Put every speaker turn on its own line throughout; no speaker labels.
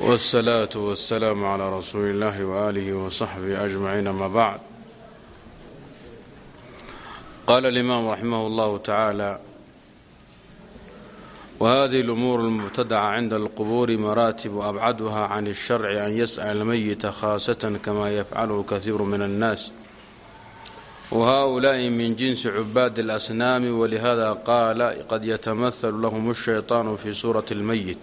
والصلاة والسلام على رسول الله وآله وصحبه أجمعين ما بعد قال الإمام رحمه الله تعالى وهذه الأمور المبتدعة عند القبور مراتب وأبعدها عن الشرع أن يسأل الميت خاصة كما يفعله كثير من الناس وهؤلاء من جنس عباد الأصنام ولهذا قال قد يتمثل لهم الشيطان في صورة الميت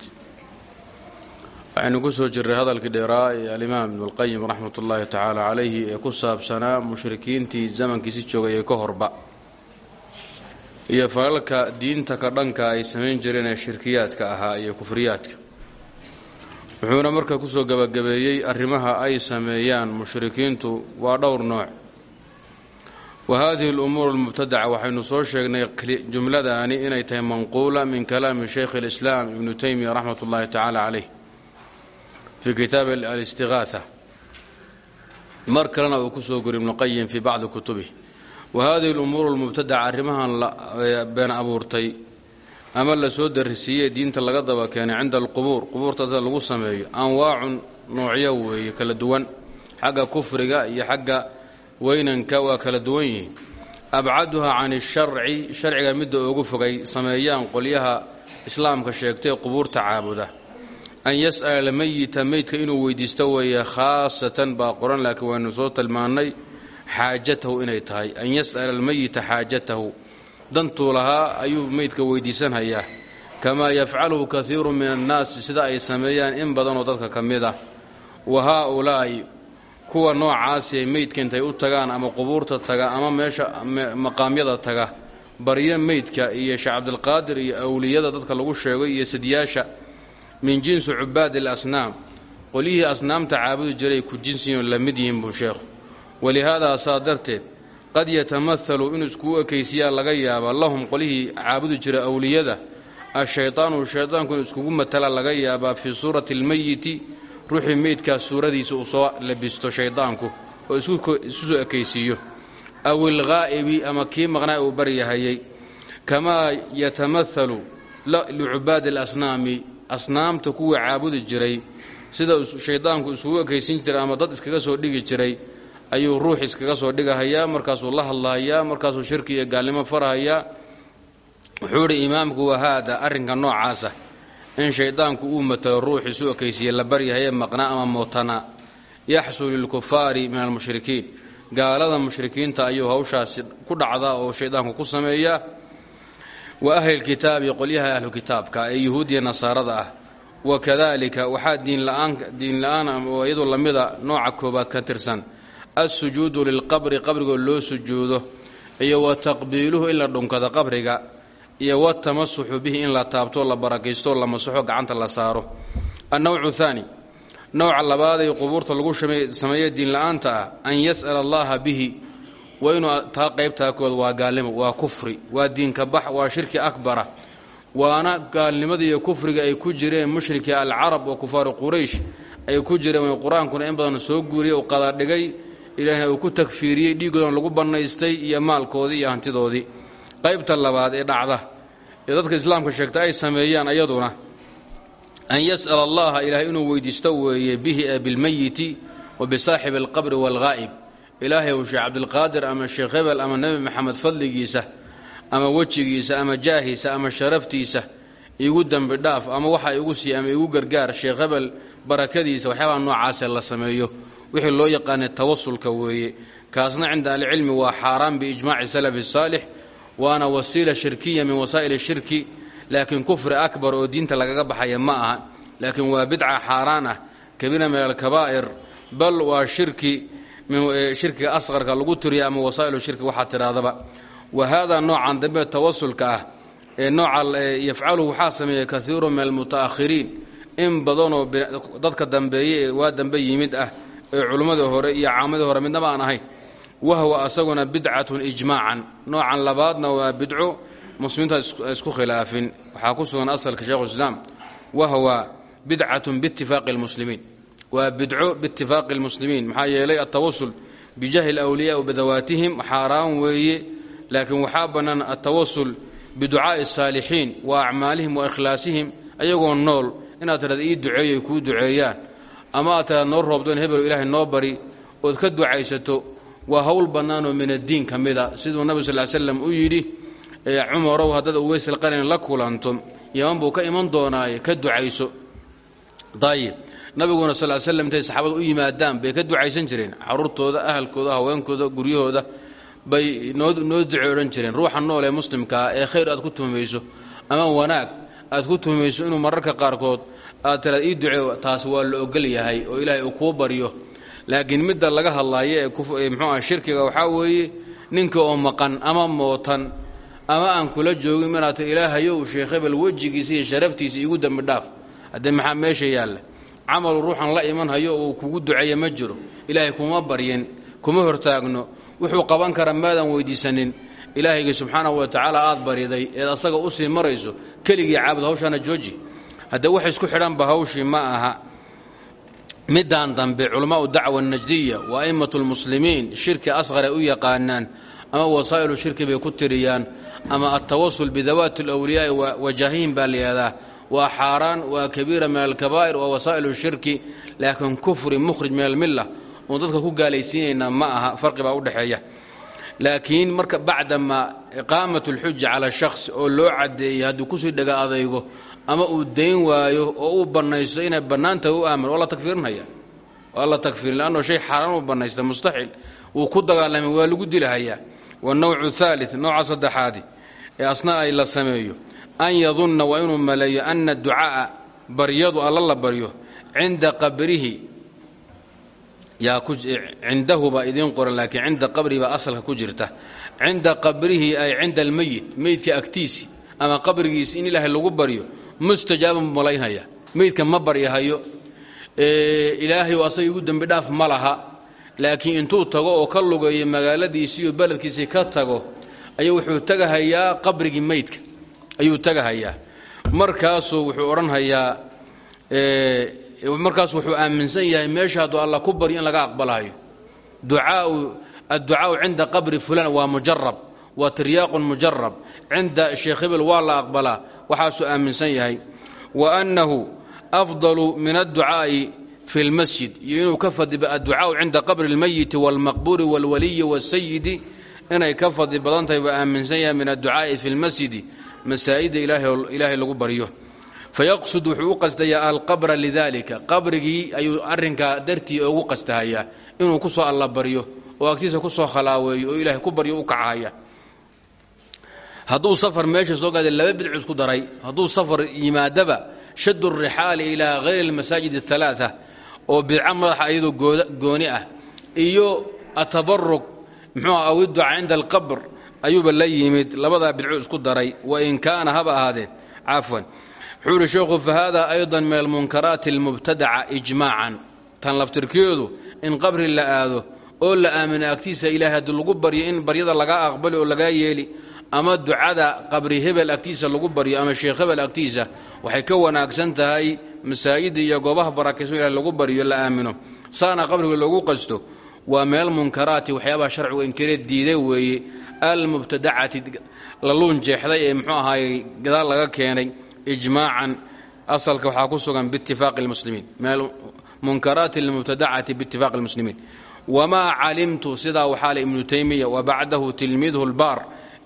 waxaynu ku soo jirray hadalkii dheeraa ee alimaam ibnulqayim raxmat ullaahi tacaala calayhi ee ku saabsanaa mushrikiintii zamankiisi joogay ee ka horba. Iyo falalka diinta ka dhanka ay samayn jireen ee shirkiyaadka ahaa iyo kufriyaadka. Wuxuuna marka ku soo gabagabeeyey arrimaha ay sameeyaan mushrikiintu waa dhowr nooc. Wa haadihi alumuur almubtadaca waxaynu soo sheegnay jumladaani inay tahay manquula min kalaami shaykhi alislaam ibnu teymiya raxmat ullaahi tacaala caleyh fi kitaab alistigaatha mar kalena uu ku soo guri ibnuqayim fii bacdi kutubih wa hadihi lumuuru lmubtadaca arrimahan been abuurtay ama la soo darisiiyey diinta laga daba keenay cinda alqubuur qubuurta dada lagu sameeyo anwaacun noocyo weeye kala duwan xagga kufriga iyo xagga weynanka waa kala duwan yihiin abcaduha can isharci sharciga midda ugu fogay sameeyaan qolyaha islaamka sheegtay qubuurta caabuda an yas'ala almayita meydka inuu weydiisto weeye khaasatan baa qoran laakiin waynu soo tilmaannay xaajatahu inay tahay. An yas'ala almayita xaajatahu. Dantuu lahaa ayuu meydka weydiisanhayaa. Kamaa yafcaluhu kaiiru min annaasi sida ay sameeyaan in badanoo dadka ka mid ah. Wa haa-ulaa'i kuwa noocaasi ay meydka intay u tagaan ama qubuurta taga ama meesha maqaamyada taga. Baryo meydka iyo sheekh cabdilqaadir iyo awliyada dadka lagu sheegay iyo sidyaasha min jinsi cubaadi alasnaam. Qolyihii asnaamta caabudi jiray ku jinsiyo la mid yihiin buu sheekhu. Walihaadaa saa darteed qad yatamahalu inuu iskuu ekaysiyaa laga yaabaa lahum qolyihii caabudi jira awliyada ashaydaanu shaydaanku inuu iskugu matala laga yaabaa fii suurati almeyiti ruuxii meydkaa suuradiisa uu soo labisto shaydaanku oo isu soo ekaysiiyo. Aw ilghaa'ibi ama kii maqnaa uu baryahayay kamaa yatamahalu licubaadi alasnaami asnaamta kuwii caabudi jiray sida shaydaanku iskugu ekaysin jiray ama dad iskaga soo dhigi jiray ayuu ruux iskaga soo dhigahayaa markaasuu la hadlahayaa markaasuu shirki iyo gaalnimo farahayaa. Wuxuu idhi imaamku wahaada arrinka noocaasa in shaydaanku uu matalo ruux isu ekaysiiye la baryahaye maqnaa ama mootana. Yaxsul lilkufaari min almushrikiin gaalada mushrikiinta ayuu hawshaasi ku dhacdaa oo shaydaanku ku sameeyaa wa ahlilkitaabi qolyaha ahlu kitaabka ee yuhuudiya nasaarada ah. Wa kadalika waxaa diinla-aan oo iyadu lamida nooca koobaad ka tirsan. Alsujuudu lilqabri qabrigoo loo sujuudo. Iyo wa taqbiiluhu in la dhunkado qabriga. Iyo watamasuxu bihi in la taabto la barakaysto la masaxo gacanta la saaro. Annowcu thaani nowca labaad ee qubuurta lagu sameeya diinla-aanta ah an yas'ala allaha bihi waa inuu taa qaybtaa kood waa gaalnimo waa kufri waa diinka bax waa shirki akbara waana gaalnimada iyo kufriga ay ku jireen mushriki alcarab oo kufaaru quraysh ay ku jireen qur'aankuna in badan soo guuriyay u qadadhigay ilaahna uu ku takfiiriyey dhiigoodana lagu bannaystay iyo maalkoodii iyo hantidoodii. Qaybta labaad ee dhacda ee dadka islaamka sheegta ay sameeyaan ayaduna an yas'ala allaha ilaahay inuu weydiisto weeye bihi ee bilmeyiti wa bisaaxibi alqabri waalghaa'ib ilaahay uu sheekh cabdilqaadir ama sheekh hebel ama nebi maxamed fadligiisa ama wejigiisa ama jaahiisa ama sharaftiisa igu dembi dhaaf ama waxa igu sii ama igu gargaar sheekh hebel barakadiisa waxyaabaha noocaasee la sameeyo wixii loo yaqaanay tawasulka weeye. Kaasna cinda ahlicilmi waa xaaraan biijmaaci salafi saalix waana wasiila shirkiya min wasaa'il shirki. Laakiin kufri akbar oo diinta lagaga baxaya ma aha. Laakiin waa bidca xaaraan ah kabiira min alkabaa'ir bal waa shirki shirkiga asqarka lagu tiriya ama wasaa'ilu shirki waxaa tidhahdaba wa haadaa noocan dambe tawasulka ah ee nooca yafcaluhu waxaa sameeya kaiiru min almuta'ahiriin in badanoo dadka dambeeye ee waa dambe yimid ah ee culimmadii hore iyo caamadii hore midnaba aan ahayn. Wahwa asaguna bidcatun ijmaacan noocan labaadna waa bidco muslimiinta isku khilaafin. Waxaa ku sugan asalka sheikhulislaam wahwa bidcatun biitifaaqi lmuslimiin waa bidco biitifaaqi lmuslimiin maxaa yeelay atawasul bijahi lwliyaa badawaatihim xaaraan weeye laakiin waxaa bannaan atawasul biducaa'i الsaalixiin wa acmaalihim wa ikhlaasihim ayagoo nool inaad tidhahda ii duceeyo ay kuu duceeyaan. Ama aad tidhahda noo roobdoon hebelo ilaahay noo bari ood ka ducaysato waa hawl bannaanoo min addiin ka mida. Siduu nabi sal ly slam u yidhi cumarow haddaad uweysal la kulanto yaman buu ka iman doonaaye ka ducayso nabiguna sal slam intay saxaabada u yimaadaan bay ka ducaysan jireen. Caruurtooda ahalkooda haweenkooda guryahooda bay noo duce odhan jireen. Ruuxa nool ee muslimkaa ee khayr aad ku tuhmayso ama wanaag aad ku tuhmayso inuu mararka qaarkood aad tiraad ii duce taasi waa la ogol yahay oo ilaahay uu kuu baryo. Laakiin midda laga hadlaayo ee mxuu ah shirkiga waxaa weeye ninka oo maqan ama mootan ama aan kula joogin inaad ilaahayow sheekh hebel wejigiisa iyo sharaftiisa iigu dembi dhaaf. Haddee maxaa meesha yaalla camalu ruuxan la iman hayo uu kugu duceeya ma jiro. Ilaahay kuma baryin kuma hortaagno. Wuxuu qaban kara maadan weydiisanin. Ilaahayga subxaanahu wa tacaala aad bariday eed asaga u sii marayso keligii caabud hawshaana jooji. Haddee wax isku xidhanba hawshii ma aha. Midaan dambe culamaau dacwa najdiya wa a'immatu lmuslimiin shirki asqaray u yaqaanaan ama wasaa'ilu shirki bay ku tiriyaan ama altawasul bidawaati alwliyaai wajaahihim baa layihahdaa waa xaaraan waa kabiira min alkabaa'ir waa wasaa'ilu shirki. Laakiin kufri mukhrij min almilla oon dadka ku gaalaysiinaynaa ma aha farqi baa u dhexeeya laakiin marka bacdama iqaamat alxuja cala shakhs oo loo caddeeyay hadduu ku sii dhaga adaygo ama uu dayn waayo oo uu bannaysto inay bannaantahay u aamin waa la takfiirinaya waa la takfiirin leanno shay xaaraan uu bannaysta mustaxil. Wuu ku dagaalamay waa lagu dilahayaa wanowcu thalith nooca saddexaadi ee asna ay la sameeyo an yadunna waa inuu maleeyo ana ducaa'a baryadu alla la baryo cinda qabrihi. Cindahu baa idiin qoran laakiin cinda qabrihi baa asalka ku jirta. Cinda qabrihi ay cinda almeyit meydka agtiisi ama qabrigiisi in ilaahay lagu baryo mustajaaban malaynaya. Meydka ma baryahayo. Ilaahay asaga igu dembi dhaaf ma laha. Laakiin intuu tago oo ka lugeeyo magaaladiisii iyo beledkiisii ka tago ayuu wuxuu tagahayaa qabrigii meydka ayuu tagahayaa markaasuu wuxuu odhanhayaa markaasu wuxuu aaminsan yahay meesha hadduu alla ku baryo in laga aqbalayo ducaau adducaau cinda qabri fulan waa mujarab waa tiryaaqun mujarab cinda sheekh hebel waa la aqbalaa waxaasuu aaminsan yahay wa annahu afdalu min adducaa'i fi lmasjid iyo inuu ka fadli adducaau cinda qabri اlmayiti wاlmaqbuuri wاlwaliyi wاsayidi inay ka fadli badan tahay buu aaminsan yahay min adducaa'i fi lmasjidi masaa'idda ilaahay lagu baryo fayaqsud wuxuu u qasdayaa alqabra lidalika qabrigii ayuu arrinkaa dartii ugu qasdahayaa inuu ku soo allabaryo oo agtiisa ku soo khalaaweeyo oo ilaahay ku baryo u kacahaya hadduu safar meesha soo gaada laba bidcu isku daray. Hadduu safar yimaadaba shadu rixaali ilaa hayri almasaajid aalaaa oo bidca madaxa iyadoo gooni ah iyo atabarug muxuu aw idduca cinda alqabr ayuuba la yimid labadaa bidcu isku daray wain kaana haba ahaadeen cafwan. Wuxuu ihi sheekhu fahada ayضa min almunkaraati almubtadaca ijmaacan. Tan laftirkeedu in qabri la aado oo la aamino agtiisa haddii lagu baryo in baryada lagaa aqbali oo lagaa yeeli ama ducada qabri hebel agtiisa lagu baryo ama sheekh hebel agtiisa waxay ka wanaagsan tahay masaajidda iyo goobaha barakayso ilahay lagu baryo la aamino. Saana qabriga loogu qasto waa meel munkaraati waxyaabaha sharcigu inkiree diiday weeye almubtadacati la luun jeexday ee muxuu ahaayey gadaal laga keenay ijmaacan asalka waxaa ku sugan biitifaaqi lmuslimiin min almunkaraati almubtadacati biitifaaqi lmuslimiin wamaa calimtu sidaa waxaa le ibnu taymiya wa bacdahu tilmiidhu lbaar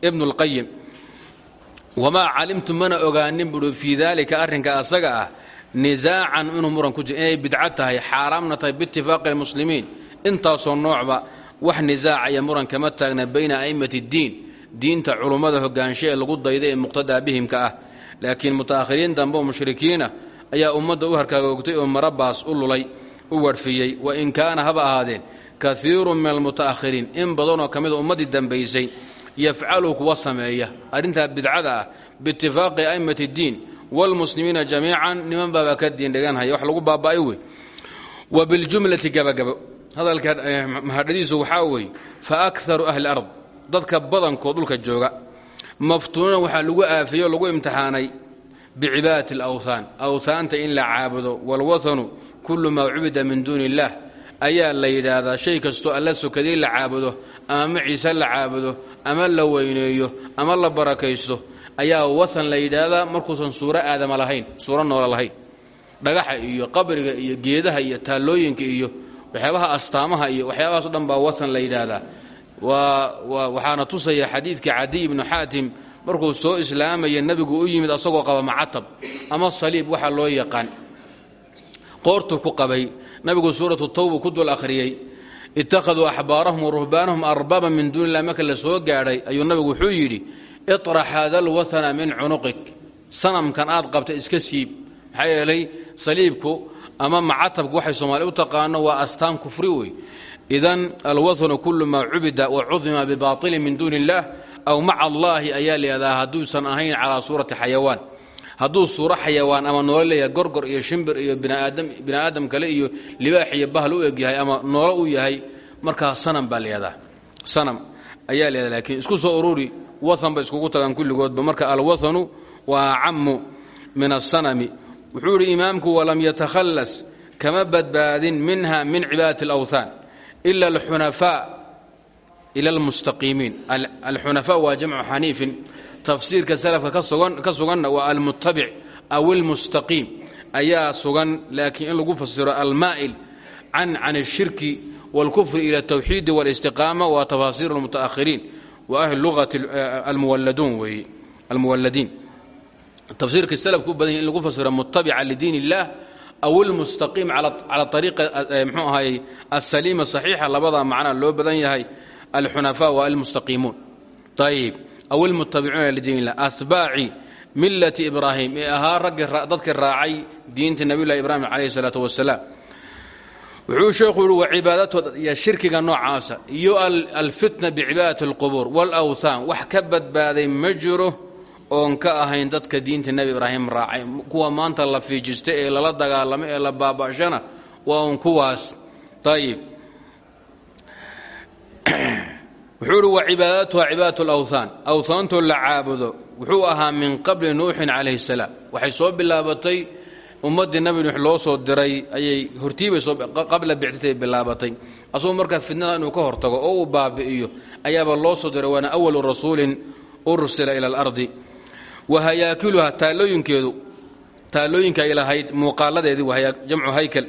ibnu lqayim wamaa calimtu mana ogaanin buui fii daalika arrinka asaga ah nisaacan inuu muran ku jiro inay bidco tahay xaaraamna tahay biitifaaqi almuslimiin. Intaasoo noocba wax nisaacaya muran kama taagna bayna a'immati اddiin diinta culummada hogaansho ee lagu dayda ee muqtadaa bihimka ah laakiin muta'ahiriin dambe oo mushrikiina ayaa ummadda u harkaagoogtay oo marabaas u lulay u warfiyey wain kaana haba ahaadeen kaiiru min almuta'ahiriin in badanoo ka mida ummaddii dambaysay yafcalu kuwa sameeya arrintaa bidcada ah biitifaaqi a'immati اddiin wاlmuslimiina jamiican niman baaba ka diin dhiganhaya wax lagu baaba'ay wey wa biljumlati gabagabo hadalka mahadhadiisu waxaa weeye fa akaru ahli ard dadka badankood dhulka jooga maftuunana waxaa lagu aafeeyo o lagu imtixaanay bicibaadati alawthaan. Awthaanta in la caabudo walwathanu kullu maa cubida min duuni illaah ayaa la yidhaahdaa shay kastoo alla sokadii la caabudo ama maciise la caabudo ama la weyneeyo ama la barakaysto ayaa wathan la yidhaahdaa markuusan suuro aadama lahayn suuro noola lahayn. Dhagaxa iyo qabriga iyo geedaha iyo taallooyinka iyo waxyaabaha astaamaha iyo waxyaabahaas dhan baa watan la yidhaahdaa. Waxaana tusaya xadiidka cadiy ibnu xaatim markuu soo islaamaya nebigu u yimid asagoo qaba macatab ama saliib waxa loo yaqaan. Qoortuu ku qabay nabigu suuratu tawba ku dul akhriyey ittakhaduu axbaarahum wa ruhbaanahum arbaaba min duuni illah marka la soo gaadhay ayuu nabigu wuxuu yidhi iطrax hada alwathana min cunuqik. Sanamkan aad qabta iska siib maxaa yeelay saliibku ama macatabku waxay soomaali u taqaano waa astaan kufri wey idan alwathanu kulu maa cubida wa cudima bibaطilin min duuni illah aw maca allahi ayaa layihahdaa hadduusan ahayn calaa suurati xayawaan. Hadduu suuro xayawaan ama noolo gorgor iyo shimbir iyo bini aadam kale iyo libaax iyo bahal u eg ama noolo u yahay markaa sanam baa sanam ayaa layihahda lakiin isku soo ururi wathan ba iskugu tagaan kulligoodba. Marka alwathanu waa acamu min asanami wuxuu idhi imaamku walam yatakhallas kama badbaadin minha min cibaadati alawthaan ila alxunafaa ila almustaqiimiin alxunafaa waa jamcu xaniifin tafsiirka salafka ka suganna waa almutabic aw almustaqiim ayaa sugan laakiin in lagu fasiro almaa'il can can الshirki wاlkufri ila اtawxiidi wاlistiqaama waa tafaasiir اlmutaahiriin wa ahli lugati almuwaladuun weeye almuwaladiin tafsiirka salafku u badan in lagu fasiro mutabica lidiin اllah aw almustaqiim cala ariiqa mxuu ahay asaliima saxiixa labadaa macnaa loo badan yahay alxunafaa wa almustaqiimuun ayib aw almutabicuuna lidiin illah. Ahbaaci millati ibraahim ee ahaa raggii dadkii raacay diinta nabiyullahi ibraahim calayhi isalaatu wasalaam wuxuu sheekhu yihi wa cibaadatood iyo shirkiga noocaasa iyo alfitna bicibaadati alqubuur waalawthaan wax ka badbaaday ma jiro oon ka ahayn dadka diinta nebi ibraahim raacay. Kuwa maanta la fiijista ee lala dagaalamo ee la baaba'shana waa un kuwaas. Ayib wuxuu uhi wa cibaadatuha cibaadatu alawthaan. Awthaantoo la caabudo. Wuxuu ahaa min qabli nuuxin calayhi salaam. Waxay soo bilaabatay ummaddii nabi nuux loo soo diray ayay hortiibay qabla bictatay bilaabatay. Asagoo markaa fidnada inuu ka hortago oo uu baabi'iyo ayaaba loo soo diray waana awalu rasuulin ursila ila alardi wa hayaakiluha taallooyinkeedu taallooyinka ay lahayd muuqaaladeedii jamcu haykal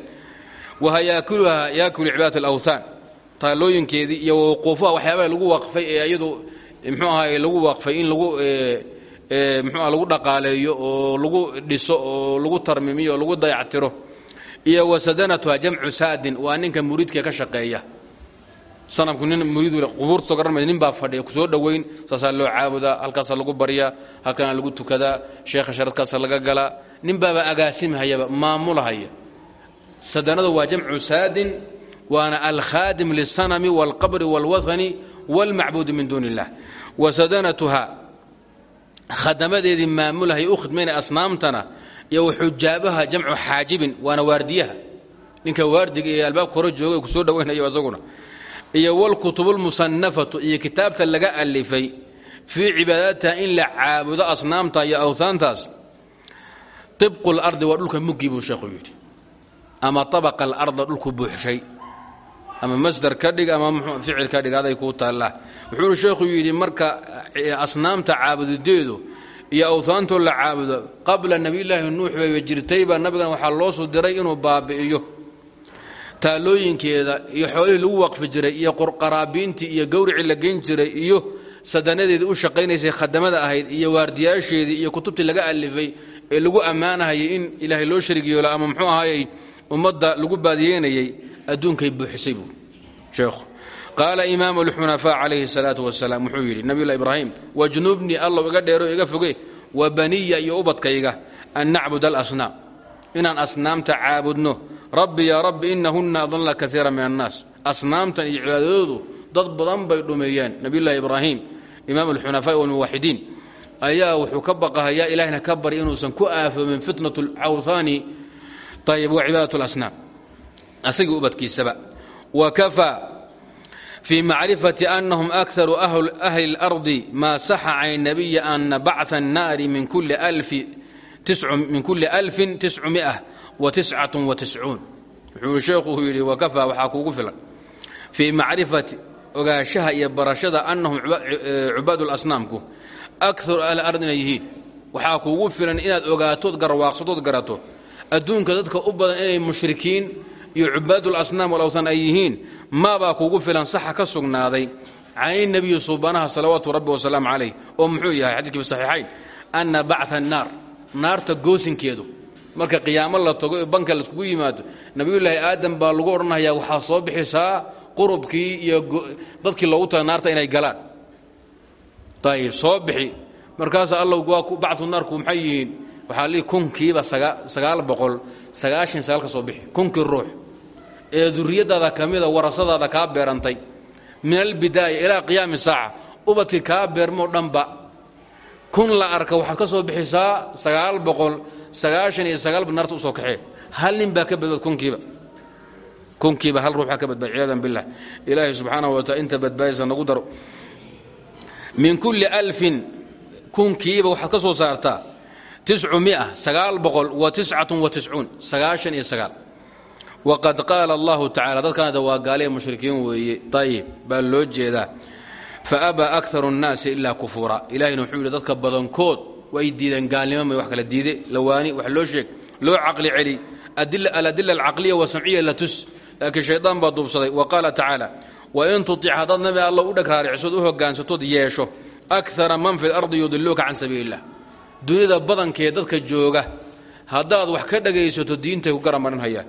wa hayaakiluha yaakulu cibaadat alawthaan taallooyinkeedii iyo wuquufaha waxyaabaha lagu waqfay ee iyadu mxuu ahaay lagu waqfay in lagu mxuuah lagu dhaqaaleeyo oo lagu dhiso oo lagu tarmimiyo oo lagu dayactiro iyo wasadanatuha jamcu saadin waa ninka muriidka ka shaqeeya sanamku nin muriid qubuurta soo garan nin baa fadhiya kusoo dhoweyn saasaa loo caabudaa halkaasaa lagu baryaa halkana lagu tukadaa sheekha sharadkaasa laga galaa nin baaba agaasimhayaba maamulahaya sadanadu waa jamcu saadin waana alkhaadim liلsanami wاlqabri wاlwathani wاlmacbuudi min duuni اllah wasadanatuha khadamadeedii maamulahay u khidmayna asnaamtana iyo xujaabaha jamcu xaajibin waana waardiyaha ninka waardiga ee albaabka hore jooga ee kusoo dhawaynayo asaguna iyo wاlkutub اlmusanafatu iyo kitaabta laga alifay fii cibaadatiha in la caabudo asnaamta iyo awhaantaas ibqu lardi waa dhulka mugii buu sheekhu yidhi. Ama abaqa alarda dhulku buuxshay. Ama masdar ka dhig ama ficil ka dhig aday kuu taallaa. Wuxuuna sheekhu yidhi marka e, asnaamta caabudideedu iyo awhaantoo la caabudo qabla nebiylaahi nuux bayba jirtaybaa nabigan waxaa loo soo diray inuu baabi'iyo taalooyinkeeda iyo xoolihii lagu waqfi jiray iyo qaraabiintii iyo gawricii la geyn jiray iyo sadanadeedii u shaqaynaysay khadamada ahayd iyo waardiyaasheedii iyo kutubtii laga alifay ee lagu ammaanahayay in ilaahay loo sharig yeelo ama muxuu ahaayey ummadda lagu baadiyeynayay adduunkay buuxisay buu. Sheekhu qaala imaamu alxunafaa calayhi salaatu wasalaam wuxuu yidhi nabiyullahi ibraahim wajnubnii allow iga dheero iga foge wa baniya iyo ubadkayga an nacbud alasnaam inaan asnaamta caabudno rabbi yaa rabbi inahunna adalla kaiira min annaas asnaamtan iyo cibaadadoodu dad badan bay dhumeeyeen nabiyullahi ibraahim imaam alxunafaa walmuwaxidiin ayaa wuxuu ka baqahayaa ilahna ka bari inuusan ku aafoomin fitnat alcawhaani ayib wa cibaadat alasnaam asagii ubadkiisaba wa kafaa fii macrifati anahum akaru ahli اlardi maa saxa can nabiyi ana bacثa الnaari min kuli alfin tiscumia wuxuu sheekhu yidhi wakafaa waxaa kuugu filan fii macrifati ogaanshaha iyo barashada annahum cubaadlasnaamku akaru ahli ard inay yihiin waxaa kuugu filan inaad ogaatood garwaaqsadood garato adduunka dadka u badan inay mushrikiin iyo cubaadlasnaam walowsan ay yihiin maabaa kuugu filan saxa ka sugnaaday can nabiyi suubanaha salawaatu rabbi wasalaamu calayh oo muxuu yahay xadiiskii saxiixayn anna bacثa annaar naarta goosinkeedu marka qiyaamo la tago banka laiskugu yimaado nabiyullaahi aadam baa lagu odhanhayaa waxaa soo bixisaa qurubkii iyo dadkii loogu taga naarta inay galaan. Ayib soo bixi. Markaasa alla waa bacdu naarku maxay yihiin? Waxaa lii kunkiiba sagaal boqol sagaashan sagaal ka soo bixi. Kunkii ruux. Ee duriyadaada ka warasadaada kaa beerantay. Min albidaaya ilaa qiyaami saaca. Ubadkii kaa beermoo dhanba. Kun la arka waxaad ka soo bixisaa sagaal boqol sagaashan iyo sagaalba naarta u soo kaxee hal nin baa ka badbaad kunkiiba. Kunkiiba hal ruuxaa ka badbaad ciyaadan billah ilaahay subxaanahu wa taala inta badbaadaysa nagu daro. Min kulli alfin kunkiiba waxaad ka soo saartaa tiscu mia sagaal boqol wa tiscatun wa tiscuun sagaashan iyo sagaal. Waqad qaala allahu tacala dadkanada waa gaaliya mushrikiin weeye. Ayib baa loo jeedaa. Faabaa akaru nnaasi ilaa kufuura. Ilahayna wuxuu yidhi dadka badankood way diideen gaalnimo may wax kala diide lawaani wax loo sheeg loo caqli celi. Aladila alcaqliya wasamciya la tus. Laakiin shaydaan baa duubsaday. Wa qaala tacaala wain tutic haddaad nabi alla u dhagraaricsood u hogaansatood yeesho akara man fi lardi yudiluuka can sabiili illah dunida badankee dadka jooga haddaad wax ka dhagaysato diintay ku garamarinhayaan.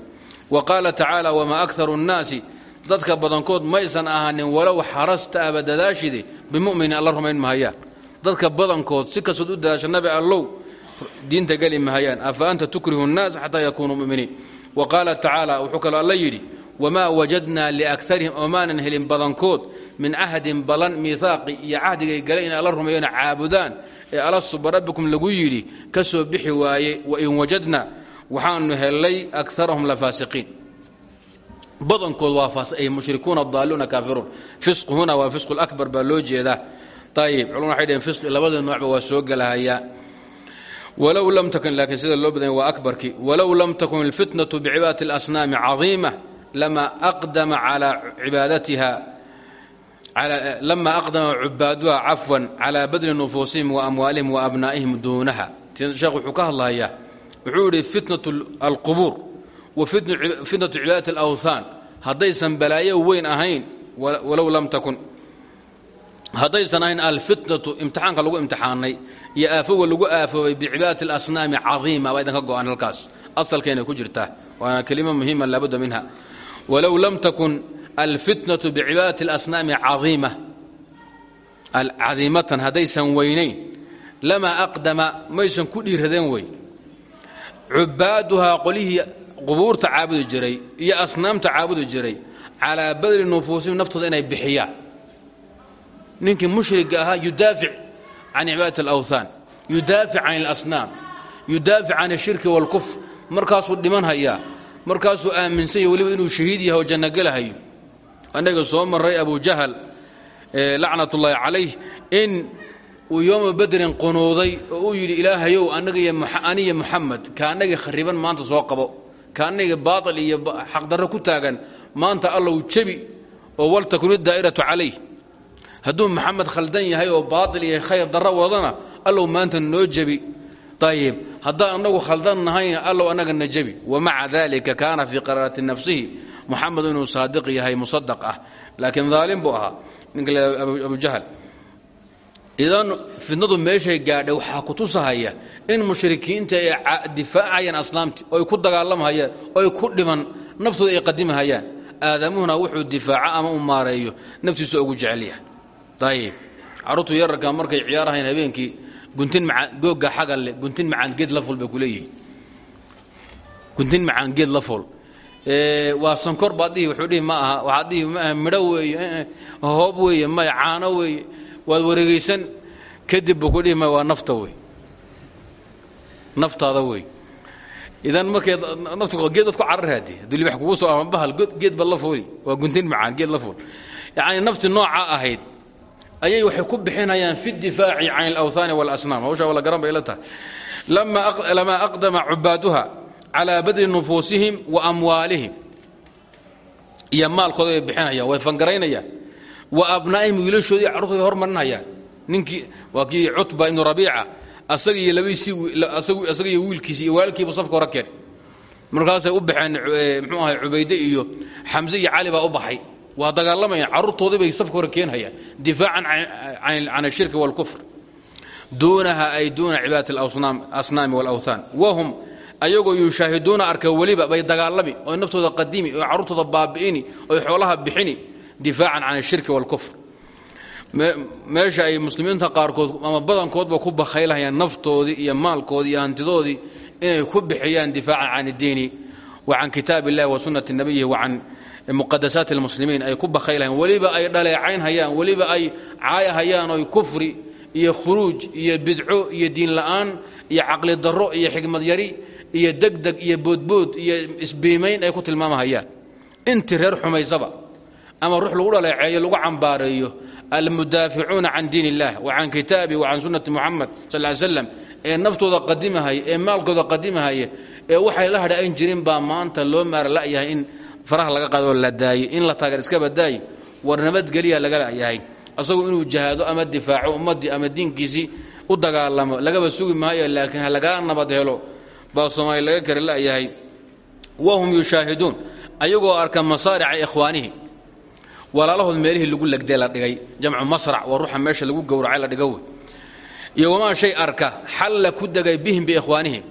Wa qaala tacaala wamaa akaru nnaasi. Dadka badankood maysan ahaanin walow xarasta aba dadaashide bimuminin alla rumayn mahayaan dadka badankood si kastood u dadaasha nabi allow diinta geli mahayaan afa anta tukrihu nnaas xataa yakunuu muminiin. Wa qaala tacaala wuxuu kaloo alla yidhi wamaa wajadnaa liakarihim omaanan helin badankood min cahdin balan miihaaqi iyo cahdigay galeen inay alla rumeeyona caabudaan ee alastu barabbikum lagu yidhi ka soo bixi waaye wain wajadna waxaanu hellay akarahum la faasiqiin. Badankood waa ay mushrikuuna daaluuna kaafiruun. Fisqu huna waa fisqu lakbar baa loo jeedaa ayib culmad waxay dhaheen fisqi labada noocba waa soo gelahayaa walow lam takun laakiin sida loo badanya waa akbarkii. Walow lam takun ilfitnatu bicibaadati اlasnaami cadiima lama aqdama calaa cibaadatiha lama aqdama cubaaduha cafwan calaa badli nufuusihim wa amwaalihim wa abnaa'ihim duunaha. Sheekh wuxuu ka hadlahayaa wuxuu yidhi fitnat alqubuur wa fitnatu cibaadati alawthaan. Haddaysan balaayo weyn ahayn walow lam takun haddaysan ahayn alfitnatu imtixaanka lagu imtixaanay iyo aafowa lagu aafoobay bicibaadati alasnaami cadiima baa idinka go-an halkaas. Asalkeenay ku jirtaa waana kelima muhima laabudda minha. Walow lam takun alfitnatu bicibaadati alasnaami caiima cadiimatan haddaysan weynayn lamaa aqdama maysan ku dhiiradeen wey cubaaduhaa qolihii qubuurta caabudi jiray iyo asnaamta caabudi jiray calaa badli nufuusihim naftooda inay bixiyaan ninkii mushriga ahaa yudaafic can cibaadati alawthaan yudaafic can اlasnaam yudaafic can ashirki wاlkufr markaasuu dhiman hayaa markaasuu aaminsanya weliba inuu shahiid yahay oo janno gelahayo annaga soo maray abu jahal lacnat ullaahi calayh in uu yooma badrin qunuuday oo uu yidhi ilaahayow aniya muxamed ka annagii khariban maanta soo qabo ka annagii baatil iyo xaqdarro ku taagan maanta allow jebi oo waltakun idaa'iratu calayh hadduu maxamed khaldan yahay oo baatil iyo khayr darro wadana allow maanta noo jebi. Ayib haddaan annagu khaldan nahayna allow annaga na jebi. Wamaca dalika kaana fii qaraarati nafsihi. Muxamed inuu yahay musadaq ah. Laakiin daalim buu ahaa. Ninka abu jahal. Idan fitnadu meeshay gaadhay waxaa ku tusahaya in mushrikiinta ay difaacayaan aslaamti oy ku dagaalamhayaan oy ku dhiman naftooda ay qadimahayaan. Aadamuhuna wuxuu difaaco ama u naftiisa ugu jecelyahay ayib carruurtu yararka markay ciyaarahayn habeenkii guntin googa xagal leh guntin macaan geed la ful bay ku leeyihiin. Guntin macaan geed la ful waa sankor baad dhihi wuxuu dhihi ma aha waxaad dhihi ma aha midho weeye hoob weeye maya caano weeye waad wareegaysan kadib buu ku dhihi maya waa nafta wey naftaada wey idan markay naftu geed baad ku cararhaadi hadduu libax kugu soo ama bahal geed baad la fuuli waa guntin macaan geed la fuul yacni nafti nooca ahayd ayay waxay ku bixinayaan fi difaaci can alawhaani walasnaam. Hawshaa wala garan bay ila tahay. Lamaa aqdama cubaaduha calaa badli nufuusihim wa amwaalihim. Iyo maalkooda bay bixinayaan way fangaraynayaan wa abnaa'ihim wiilashoodii carruurtooda hormarinayaan ninkii waa kii cutba ibnu rabiica asaga iyo labadiisii asaga iyo wiilkiisi iyo walaalkiibu safka hore keen markaasay u baxeen mxuu ahay cubayde iyo xamse iyo cali baa u baxay waa dagaalamayaan carruurtoodii bay safka hore keenhayaan difaacan can ashirki wاlkufr duunaha ay duuna cibaadati asnaami wاlawthan wahum ayagoo yushaahiduuna arka weliba bay dagaalami oy naftooda qadimi oy carruurtooda baabi'ini oy xoolaha bixini difaacan can ashirki wاlkufr meesha ay muslimiinta qaarkood ama badankoodba ku bakhaylahayaan naftoodii iyo maalkoodii iyo hantidoodii inay ku bixiyaan difaacan can اdiini wa can kitaab اllahi wa sunati nabiyihi wa can muqadasaati اlmuslimiin ay ku bakhaylahayaan weliba ay dhaleecaynhayaan weliba ay caayahayaan oy kufri iyo khuruuj iyo bidco iyo diin la'aan iyo caqli darro iyo xikmad yari iyo degdeg iyo boodbood iyo isbiimayn ay ku tilmaamahayaan intii reer xumaysaba ama ruux lagu dhaleeceeyo lagu cambaareeyo almudaaficuuna can diin illah wa can kitaabi wa can sunnati muxamed sal ly slam ee naftooda qadimahaya ee maalkooda qadimahaya ee waxay la hadha ayn jirin baa maanta loo maara la'yahay in faraha laga qaadoo la daayo in la taageer iska badaayo war nabadgeliya laga la'yahay asagu inuu jahaado ama difaaco ummaddii ama diinkiisii u dagaalamo lagaba sugi maayo laakiin ha nabad helo baa soomaaliya laga kari la'yahay wahum yushaahiduun ayagoo arka masaarica ikhwaanihi walaalahood meelihii lagu legdee la dhigay jamcu masrac waa ruuxa meesha lagu gowracay la dhiga iyo wamaa shay arka xalla ku degay bihim biikhwaanihim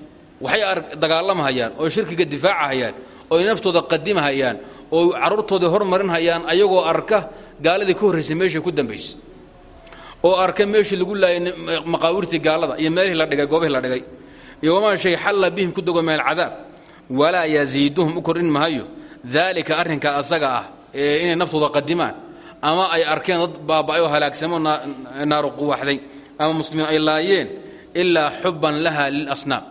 waxay dagaalamahayaan oo shirkiga difaacahayaan ooy naftooda qadimahayaan oo carruurtoodii hormarinhayaan ayagoo arka gaaladii ka horraysay meeshii ku dambaysay oo arka meeshii lagu laayay maqaawirtii gaalada iyo meelihii la dhigay goobihii la dhigay iyo wamaa shay xalla bihim ku dego min alcadaab walaa yasiiduhum u kordhin mahayo daalika arrinka asaga ah ee inay naftooda qadimaan ama ay arkeen dad baaba'ay oo halaagsamo naaru quwaxday ama muslimiin ay laayeen ilaa xubban laha lilasnaam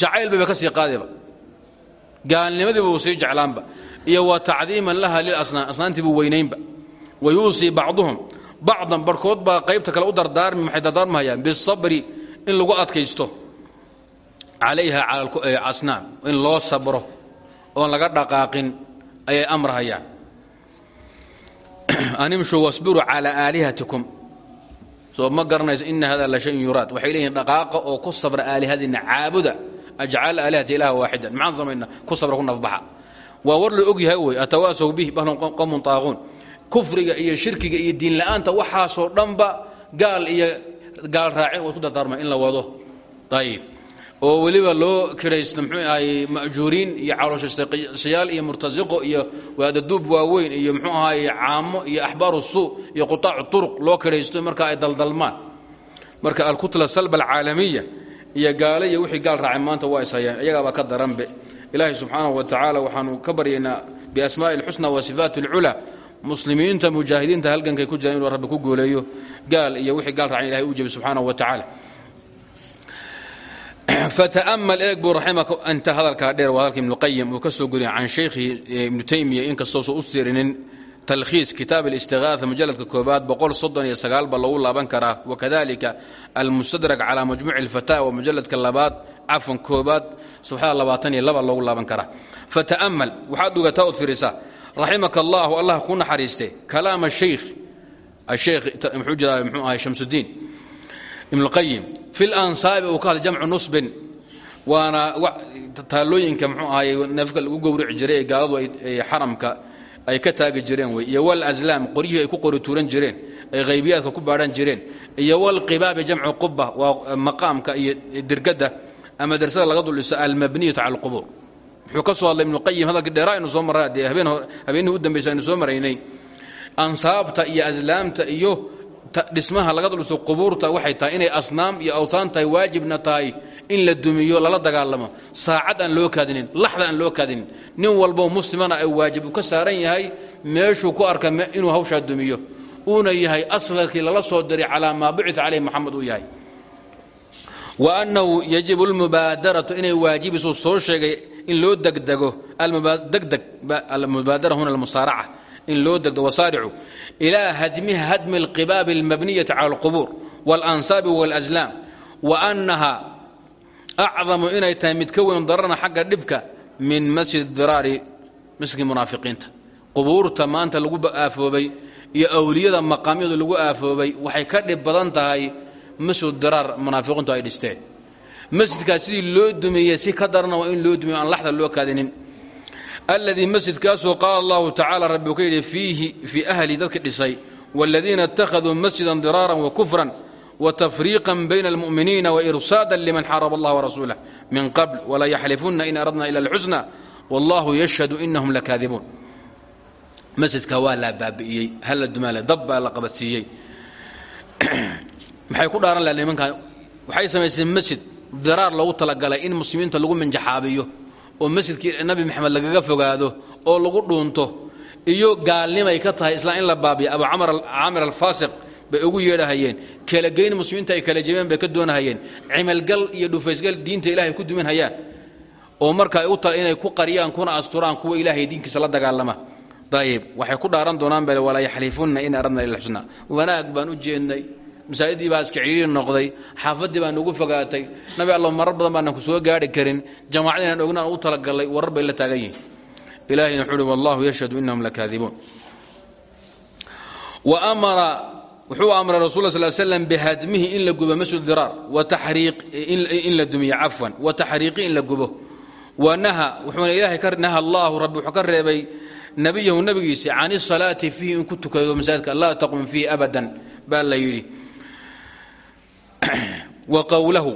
jacayl bayba ka sii qaadayba gaalnimadiiba uu sii jeclaanba iyo wa tacdiiman laha lilasnaam asnaantiibuu weynaynba. Wa yuusii bacduhum bacdan barhkood baa qaybta kale u dardaarmi maxay dardaarmahayaan bisabri in lagu adkaysto. Calayha cala in loo sabro oon laga dhaqaaqin ayay amrahayaan animshuu wasbiruu calaa aalihatikum. Soo ma garanayso ina hada la shayun yuraad. Waxay leeyihiin dhaqaaqa oo ku sabra aalihadiina caabuda ajcal aalihata ilaha waaxidan maxaan samaynaa ku sabra ku nafbaxa waa war la og yahay wey atawaasaw bih kufriga iyo shirkiga iyo diin la'aanta waxaasoo dhanba gaal iyo gaal raacin waa isku in la wado ayib oo weliba loo kiraysto mxuu ahay ma'juuriin iyo calooshayaal iyo murtasiqo iyo waadaduub waaweyn iyo mxuu ahaay caamo iyo axbaaru suu iyo qutaacu turuq loo kiraysto marka ay daldalmaan marka alkutla salba alcaalamiya iyo gaale iyo wixii gaal raacay maanta waa ishayaan iyagaabaa ka daranbe. Ilaahay subxaanahu wa tacaala waxaanu ka baryaynaa biasmaa'i alxusna wa sifaati alculaa muslimiinta mujaahidiinta halgankay ku jiraan inuu rabbi ku gooleeyo gaal iyo wixii gaal raacay ilahay u jebi subxaanahu wa tacaala. Fata'mal eeg buu raximaka inta hadalkaa dheer waa hadalka ibnuqayim uu ka soo goriya can shaykhi ibnu taymiya inkastoosa u sirinin talkhiis kitaab alistigaatha mujalladka koobaad boqol soddon iyo sagaal ba lagu laaban karaa. Wakadalika almustadrak calaa majmuuci alfataawa mujalladka labaad cafwan koobaad sabxada labaatan iyo laba loogu laaban karaa. Fata'mal waxaad dhugataa ood firisaa raximaka allahu allah ku naxariiste kalaama shaykh muxuu ahay shamsudiin ibnuqayim fi lansaabi uu ka hadlay jamcu nusbin waana taallooyinka mxuu ahaay neefka lagu gowrici jiray ee gaaladu ay xaramka ay ka taagi jireen wey iyo walaslaam qoryihii ay ku qori tuuran jireen ay haybiyaadka ku baadhan jireen iyo walqibaabi jamcu quba waa maqaamka iyo dirgadda ama darsada laga duldhiso almabniyatu cala alqubuur. Wuxuu ka soo hadlay ibnuqayim hadalkii dheeraa aynu soo marra dee habeenihii u dambaysa aynu soo maraynay ansaabta iyo aslaamta iyo dhismaha laga duliso qubuurta waxay tahay inay asnaam iyo awtaan tahay waajibna tahay in la dumiyo lala dagaalamo. Saacad aan loo kaadinin laxda aan loo kaadinin. Nin walboo muslimana ay waajib u ka saaran yahay meeshuu ku arka inuu hawshaa dumiyo. Uuna yahay asalkii lala soo diray calaa maa bucita caleyh moxamed uu yahay. Wa annahu yajibu almubaadaratu inay waajibisu soo sheegay in loo degdego degdeg almubaadara huna almusaaraca in loo degdo wasaaricu ilaa hadmiha hadmi alqibaabi almabniyati cala alqubuur waalansaabi waalaslaam wa annaha acdamu inay tahay mid ka weyn dararna xagga dhibka min masjid diraari masjidkii munaafiqiinta qubuurta maanta lagu aafoobay iyo awliyada maqaamyadu lagu aafoobay waxay ka dhib badan tahay masjid diraar munaafiqiintu ay dhisteen masjidkaas sidii loo dumiyey si ka darana waa in loo dumiyo aan laxda loo kaadinin aladii masjidkaasoo qaala allahu tacaala rabbi uu ka yidhi fiihi fii ahli dadka dhisay wاladiina اtakhaduu masjidan diraaran wakufran wtafriiqan bayna almu'miniina wairsaada liman xarab allah warasuulah min qabl wala yaxlifunna in aradna ila alxusna wallahu yashhadu inahum lakaadibuun. Masjidka waa la baabi'iyey hala dumaale dab baa la qabadsiiyey. Maxay ku dhaaran laha nimankan? Waxay samayseen masjid diraar loogu talagalay in muslimiinta lagu minjaxaabiyo oo masjidkii nabi maxamed lagaga fogaado oo lagu dhuunto iyo gaalnimay ka tahay islaan in la baabiya abu camir alfaasiq bay ugu yeedhahayeen kala geyn muslimiinta ay kala jebeen bay ka doonahayeen cimalgal iyo dhufaysgal diinta ilahay ku dumin hayaan oo marka ay u tahay inay ku qariyaan kuna asturaan kuwa ilaahay diinkiisa la dagaalama. Ayib waxay ku dhaaran doonaan bale walaa yaxlifunna in aradna ila xusna wanaag baan u jeednay masaajidii baa iska ciriiri noqday xaafadii baa nugu fogaatay. Nabi alla marar badan baanan ku soo gaari karin jamaacadiinan ognaan u talagalay warar bay la taagan wuxuu uhi wallahu yashhadu inahum lakaadibuun wa amara wuxuu amray rasul sl slam bihadmihi in la gubo masjid diraar in la dumiyo cafwan wa taxriiqi in la gubo. Wa naha wuxuuna ilaahay naha allahu rabbi wuxuu ka reebay nabiyahu nabigiisa can in ku tukado masaajidka laa taqum fiihi abadan baa la yidhi wa qowlahu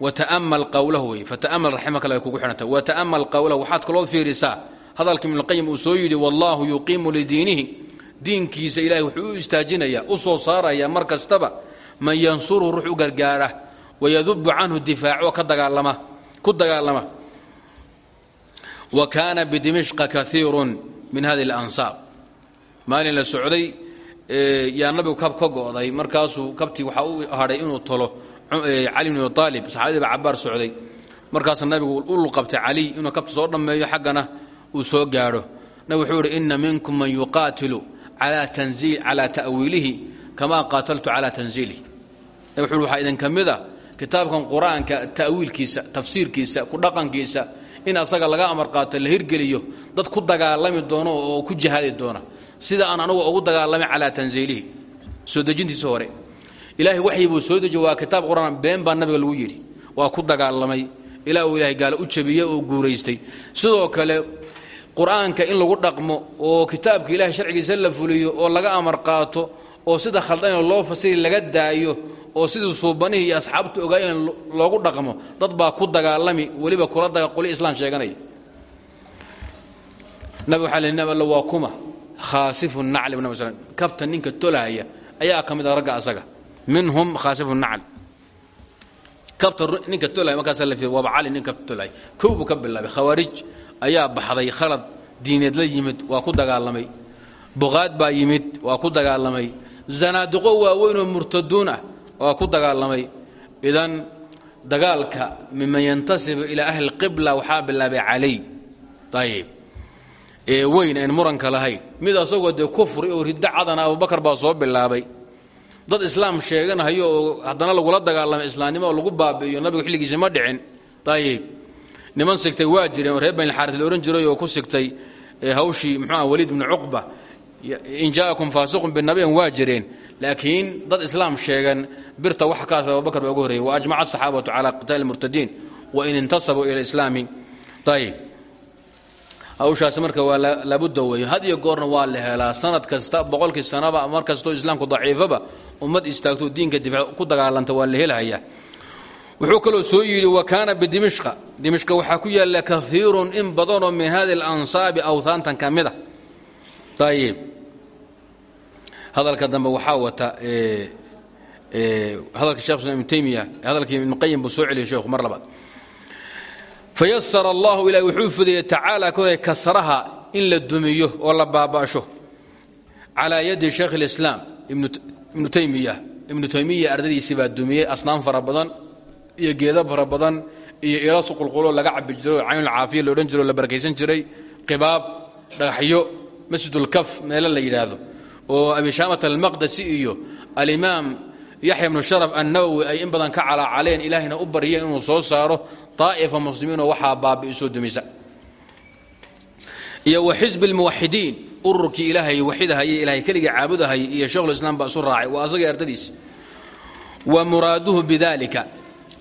wata'amal qowlahu wey fata'amal raximaka ay kugu xidhanta wata'amal qowlahu waxaad kaloo fiirisaa. Hadalka ibnuqayim uu soo yidhi wallahu yuqiimu lidiinihi. Diinkiisa ilahay wuxuu u istaajinaya u soo saaraya mar kastaba man yansuruhu ruux u gargaara wayadubu canhu difaaco ka dagaalama ku dagaalama. Wa kaana bidimishqa kaiirun hadi اlansaab maalin yaa nabigu kab ka go'day. Markaasuu kabtii waxaa u hadhay inuu tolo cali bn abi aalib saxaabadii baa cabaar socday. Markaasa nabigu ulu qabtay cali inuu kabta soo dhammeeyo xaggana uu soo gaadho. Nabig wuxuu ihi ina minkum man yuqaatilu calaa ta'wiilihi kama qaataltu calaa tanziilihi nabig wuxu waxaa idin ka mid a kitaabkan qur'aanka ta'wiilkiisa tafsiirkiisa ku dhaqankiisa in asaga laga amar qaato la hirgeliyo dad ku dagaalami doono oo ku jihaadi doona sida aan anugu ugu dagaalamay calaa tanziilihi. Soo dejintiisa hore. Ilaahay waxyi buu soo dejiye waa kitaab qur'aan been baa nabiga lagu yidhi. Waa ku dagaalamay. Ilaa uu ilahay u jabiyey oo guuraystay. Sidoo kale qur'aanka in lagu dhaqmo oo kitaabka ilahay sharcigiisa la fuliyo oo laga amar qaato oo sida khaldanoo loo fasiri laga daayo oo sidii suubanihii iyo asxaabtu ogaayeen loogu dhaqmo dad baa ku dagaalami weliba kula daga qoli islaan sheeganaya nabi waxaa le nab alla waa kuma khaasifu nacli bu nab sl kabta ninka tolahaya ayaa ka mid a ragga asaga. Minhum khaasifu nacl kabta ninka tolahaya markaasa la fiir waaba cali nin kabta tolahaya kow buu ka bilaabay. Khawaarij ayaa baxday khalad. Diineed la yimid waa ku dagaalamay. Buqaad baa yimid waa ku dagaalamay. Zanaadiqo waaweynoo murtaduun ah waa ku dagaalamay. Idan dagaalka miman yantasibu ilaa ahli qibla waxaa bilaabay caliy ayib ee weyn aan muranka lahayn mid asagoo dee kufri oo riddo cadana abubakar baa soo bilaabay. Dad islaam sheeganahayo oo haddana lagula dagaalamay islaamnimo oo lagu baabi'iyo nabigu xilligiisi ma dhicin. Ayib niman sigtay waa oo reer banilxaaris la odhan jiray oo ku sigtay hawshii muxuuah waliid bnu cuqba in jaa'akum faasiqun binabiyan waa jireen. Laakiin dad islaam sheegan birta wax kaas abubakar baa ugu horreeyey wa ajmaca asaxaabatu calaa qitaali murtadiin wain intasabuu ila islaami. Ayib hawshaasi marka waa laabudda weeye had iyo goorna waa la helaa. Sanad kasta boqolkii sanaba mar kastoo islaamku daciifaba ummad istaagto diinka dib ku dagaalanta waa la helhayaa wuxuu kaloo soo yidhi wa kaana bidimishqa. Dimishqa waxaa ku yaalla kaiirun in badanoo min hadi alansaabi awhaantan ka mid a ayib hadalka dambe waxaa wata hadalka shekh islam ibnu taymiya hadalkii ibnuqayim buu soo celiyay sheekhu mar labaad fayasara allahu ilahi wuxuu fudayey tacaala koday kasraha in la dumiyo oo la baaba'sho calaa yadi shaykh اlislaam ibnu taymiya ibnu taymiya ardadiisii baa dumiyey asnaam fara badan iyo geedo fara badan iyo ilo suqulquloo laga cabi jiro caynulcaafiya la barakaysan jiray qibaab dhagaxyo masjidulkaf meelo la yidhaahdo oo abishaamat almaqdasi iyo alimaam yaxya bnu sharaf annawowi ay in badan ka calaacaleen ilaahayna u baryeen inuu soo saaro daa'ifa muslimiinoo waxaa baabi'isoo dumisa iyo wa xisbi lmuwaxidiin ururkii ilaahay waxidahayay ilahay keligii caabudahayay iyo shekhul islaam baa isu raacay waa asagii ardadiisi wa muraaduhu bidalika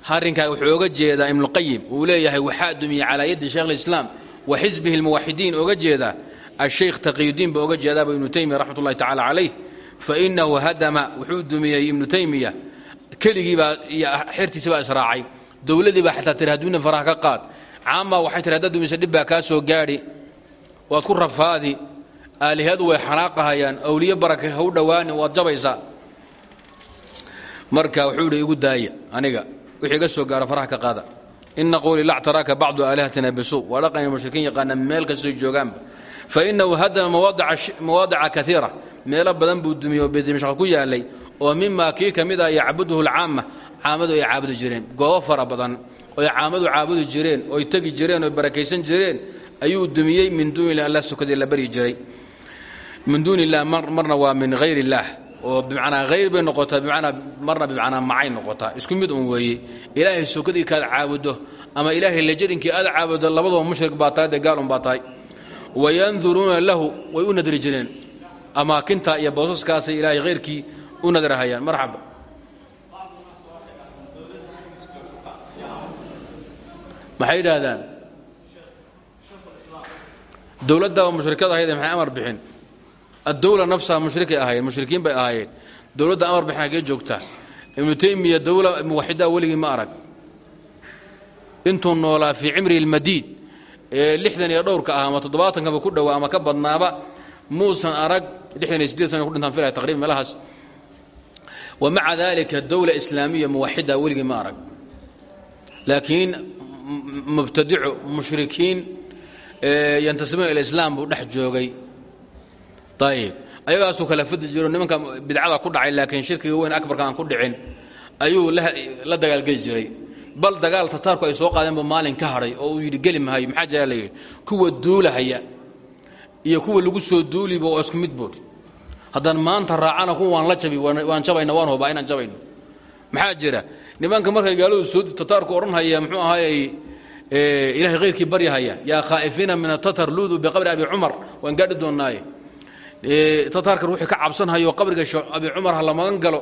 arrinkaa wuxuu oga jeedaa ibnuqayim uu leeyahay waxaa dumiyey calaa yaddi sheekh lislaam wa xisbihi lmuwaxidiin oga jeedaa ashaykh taqiyudiin ba oga jeedaaba ibnu taymiya raxmat ullahi tacala calayh fainahu hadama wuxuu dumiyey ibnu taymiya keligiibaa iyo xertiisi baa israacay dowladii baa xataa tiri faraha ka qaad caammaa waxay tiri haddaad dumaysa dhib baa kaa soo gaadhi. Waad ku rafaadi. Aalihadu way xanaaqahayaan. Awliye baraka ha u dhowaani waad jabaysaa. Marka wuxuu igu daaya aniga wixii iga soo gaaro faraha ka qaada. Ina qowlii lactaraaka bacdu aalihatina bisuu waa dhaqanya mushrikiin yaqaana meel kastoo joogaanba fainahu hadama mawaadica kaiira meelo badan buu dumiyey oo beedimashaq ku yaalay. Oo mimaa kii ka mid ah yacbuduhu lcaama caamadu ay caabudi jireen. Goobo fara badan oy caamadu caabudi jireen oy tegi jireen oy barakaysan jireen ayuu dumiyey min duuni ilah alla sukadii la baryi jiray. Min duuni illah marna waa min hayr illaah oo bimacnaa hayr bay noqotaa bimacnaa marna bimacnaa macay noqotaa. Isku mid un weeye ilaahay sukadii kaad caabudo ama ilaahay lajadinkii aad caabudo labadaba mushrik baa tahay dee gaal un baa tahay. Wayanduruuna lahu way u nadri jireen. Iyo boosaskaasay ilaahay hayrkii u nadrahayaan maxay yidhaahdaan? Dowladdaa mushrikad ahayd maxay amar bixin? Addowla nafsaha mushrikay ahaayeen mushrikiin bay ahaayeen dowladda amar bixin hagee joogtaa ibnu taymiya dowla muwaxidaa ma arag. Intuu noolaa fii cimrihi lmadiid ee lixdan iyo dhowrka ah ama toddobaatankaaba ku dhowaa ama ka badnaaba muusan arag lixdan iyo sideed sana ku dhintaan filaya taqriban meelahaas. Wa maca dalika dowla islaamiya muwaxida weligii ma mubtadico mushrikiin yantasimuuna ila islaam buu dhex joogay. Ayib ayagaasuu kala fadi jiro nimanka bidcada ku dhacay laakiin shirkiga weyn akbarka aan ku dhicin ayuu la dagaalgeli jiray. Bal dagaal tataarku ay soo qaadeenba maalin ka hadhay oo uu yidhi geli mahayo maxaa jira kuwa duulahaya iyo kuwa lagu soo duuliba waa isku mid boodhi haddaan maanta raacana kuwa waan la jabi waan jabayna waan hubaa inaan jabayno. Maxaa jira nimanka markay gaaladu soo tataarku odhanhaya muxuu ahaayey ilahay khayrkii baryahaya yaa khaa'ifiina min atatar luuduu biqabri abi cumar. Waan gaadhi doonnaaye tataarkan wixii ka cabsanhayo qabriga abi cumar ha la magan galo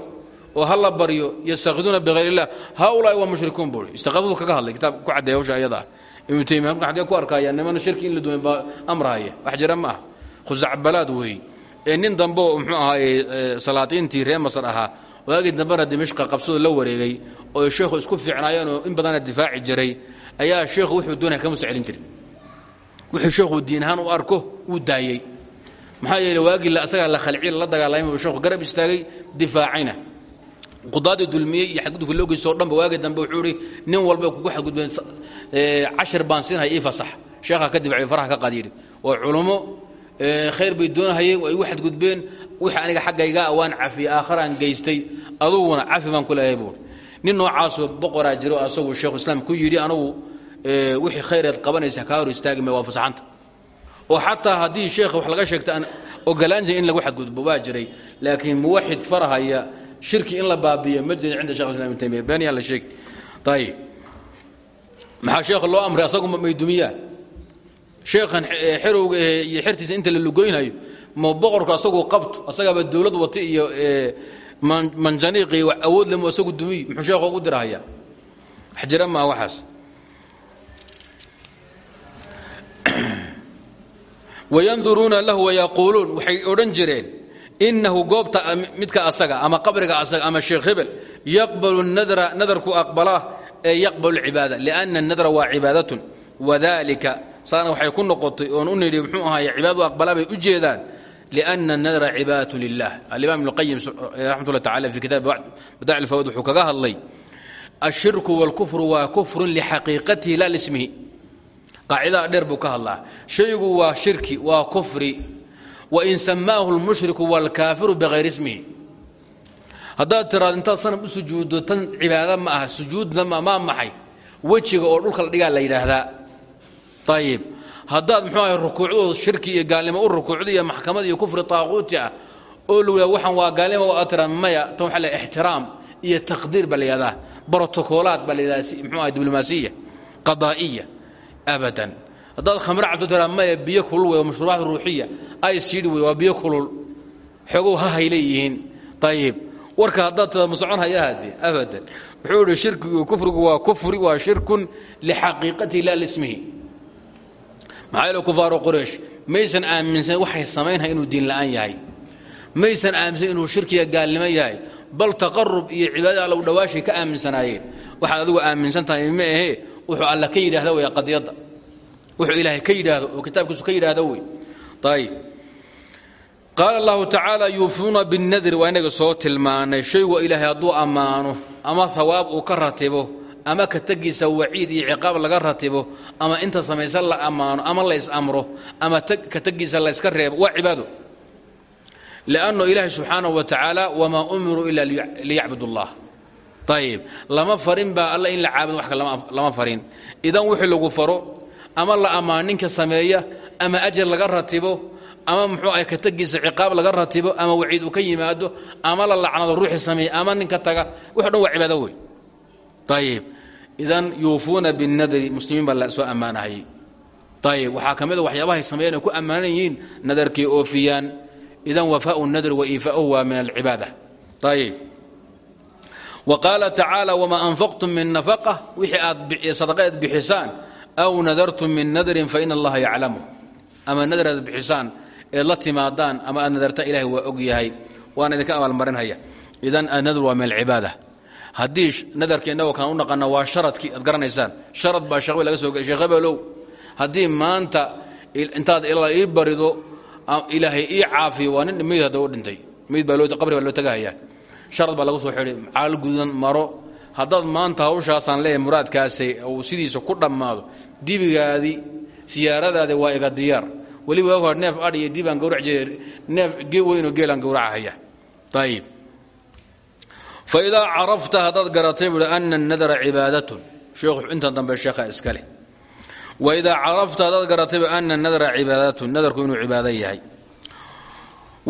oo ha la baryo yastakiduuna bihayr illah haulaai waa mushrikuun buui istiqaadadu kaga hadlay kitaab ku caddeeya hawsha ayada ah. Ibnu taymiya halkan xaggee ku arkaya nimana shirki in la duumay baa amrahaya wax jira ma ah khusacbalaad weey ee nin dambe oo muxuu ahaaye salaatiintii reer masar ahaa waagii dambena dimashqa qabsado la wareegay oo sheekhu isku fiicnaayeenoo in badana difaaci jiray ayaa sheekhu wuxuu doonaya kama soo celin jirin. Wuxuu sheekhu diin ahaan u arko wuu daayey maxaa yeele waagii asagaa la khalciy la dagaalamay buu sheekhu garab istaagay difaacayna. Qudaadii dulmiyey iyo xadgudubka loo geysto o dhanba waagii dambe wuxuu ihi nin walba kugu xadgudbeen cashir baan siinaya ii fasax. Sheekhaa ka dibacay faraha ka qaad yidhi oo culummo khayr bay doonahayeen waa igu xadgudbeen wixii aniga xaggaygaa waan cafiyey aakharaan geystay aduguna cafi baan ku leeyahay buuri nin noocaasoo boqoraa jiro asagu sheekhu islaam ku yidhi anugu wixii khayreed qabanaysa kaa hor istaagi ma waa oo xataa haddii sheekha wax laga sheegta aan ogolaan in lagu xadgudbo waa jiray laakiin muwaxid farahaya shirki in la baabiyo ma jirin cinda shekh islam ibn taymiya. La sheegi ayib maxaa sheekha loo amray? Asagu may dumiyaan sheekhan xerowga iyo xertiisa inta la lugoynayo ma boqorku asagu qabto asagaaba dowlad wata iyo manjaniiqi awood lemu asagu dumiy muxuu sheekhu ugu dirahaya? Wax jira maa waxaas. Wayanduruuna lahu wayaquuluun waxay odhan jireen inahu goobta midka asaga ama qabriga asaga ama sheekh hebel yaqbalu nadra nadarku aqbalaa ee yaqbalu cibaada lianna nadra waa cibaadatun wadalika saana waxay ku noqotay oon u nidhi muxuu ahaay cibaadadu aqbalaa bay u jeedaan lianna nadra cibaadatu lilah alimaam ibnu qayim raxmat ullah tacala fi kitaab badaac ilfawad wuxuu kaga hadlay ashirku wاlkufru waa kufrun lixaqiiqatihi la lismihi qaacidaa dheer buu ka hadlaa shaygu waa shirki waa kufri wain samaahu lmushriku wاlkaafiru bihayri ismihi haddaad tiraado intaad sanab u sujuuddo tan cibaado ma aha sujuudna maa maxay wejiga oo dhulka la dhigaa la yidhaahdaa ayib haddaad muxuu ahay rukuucdooda shirki iyo gaalnimo u rukuucdo iyo maxkamad iyo kufri taaquuti ah oo la yidhahdo waxaan waa gaalnimo aad tiraa maya tan waxaa la ixtiraam iyo taqdiir baa la yidhahdaa brotokoolaad baa la yidhahdaa muxuu ahay diblomaasiya qadaa'iya abadan. Haddaad khamre cabto tiraa maya biyo kulul wey mashruubaat ruuxiya icd wey waa biyo kulul xoogow ha hay leeyihiin ayib warka haddaad tada ma socon haya hade abadan. Wuxuu idhi shirkigu kufrigu waa kufri waa shirkun lixaqiiqatihi la lismihi maxaa yeele kufaaru quraysh maysan aaminsan waxay samaynhay inuu diin la'aan yahay. Maysan aaminsan inuu shirkiga gaalnimo yahay. Bal taqarub iyo cibaadada alla u dhawaashay ka aaminsanaayeen. Waxaad adigu aaminsan tahay ma ahee wuxuu alla ka yidhahda wey qadiyadda. Wuxuu ilaahay ka yidhaahdo oo kitaabkiisu ka yidhaahdo wey ayib qaala allahu tacaala yuufuuna binnadri waa inaga soo tilmaanay. Shaygu ilaahay hadduu ammaano ama hawaab uu ka ratibo ama ka tegiisa waciid iyo ciqaab laga ratibo ama inta samaysa la ammaano ama la is-amro ama ka tegiisa layska reebo waa cibaado. Liannu ilaahi subxaanahu wa tacaala wamaa umiruu ila liyacbud allah ayib lama farin baa alla in la caabudo wax lama farin. Idan wixii lagu faro ama la ammaan ninka sameeya ama ajar laga ratibo ama muxuu ah ka tegiisa ciqaab laga ratibo ama waciid uu ka yimaado ama la lacnado ruuxii sameeya ama ninka taga wuxo dhan waa cibaado wey ayib idan yuufuuna binnadri muslimiin baa la soo ammaanahayay ayib waxaa ka mid a waxyaabahay sameeyaan ay ku ammaanan yihiin nadarkii oofiyaan. Idan wafaau nadri wa iifaauhu waa min alcibaada ayib wa qaala tacaala wamaa anfaqtum min nafaqa? Wixii aad sadaqeed bixisaan aw nadartum min nadrin faina allaha yaclamu ama nadar aad bixisaan eed la timaadaan ama aad nadartaan ilahay waa og yahay. Waana idinka abaalmarinhaya idan annadr waa min alcibaada haddii nadarka innagoo kaan u naqana waa sharadkii aad garanaysaan. Sharad baa sheekh laga soo sheekh hebelow haddii maanta intaad ii barido ilaahay ii caafiyo waa nin meyd hadda dhintay. Meyd baa qabri baa loo tagahayaa sharad baa lagu soo xidhay caal gudan maro. Haddaad maanta hawshaasaan leeyahay muraadkaasay uu sidiisa ku dhammaado dibigaadii siyaaradaadi waa iga diyaar. Weliba neef adh iyo dibaan gawrac jire neef ge weynoo geelaan gawracahaya ayib fa idaa carafta haddaad garatay buuhi ana nadara cibaadatun intan dambe sheekha iska leh wa idaa carafta haddaad garatay ana nadara cibaadatun nadarku inuu cibaado yahay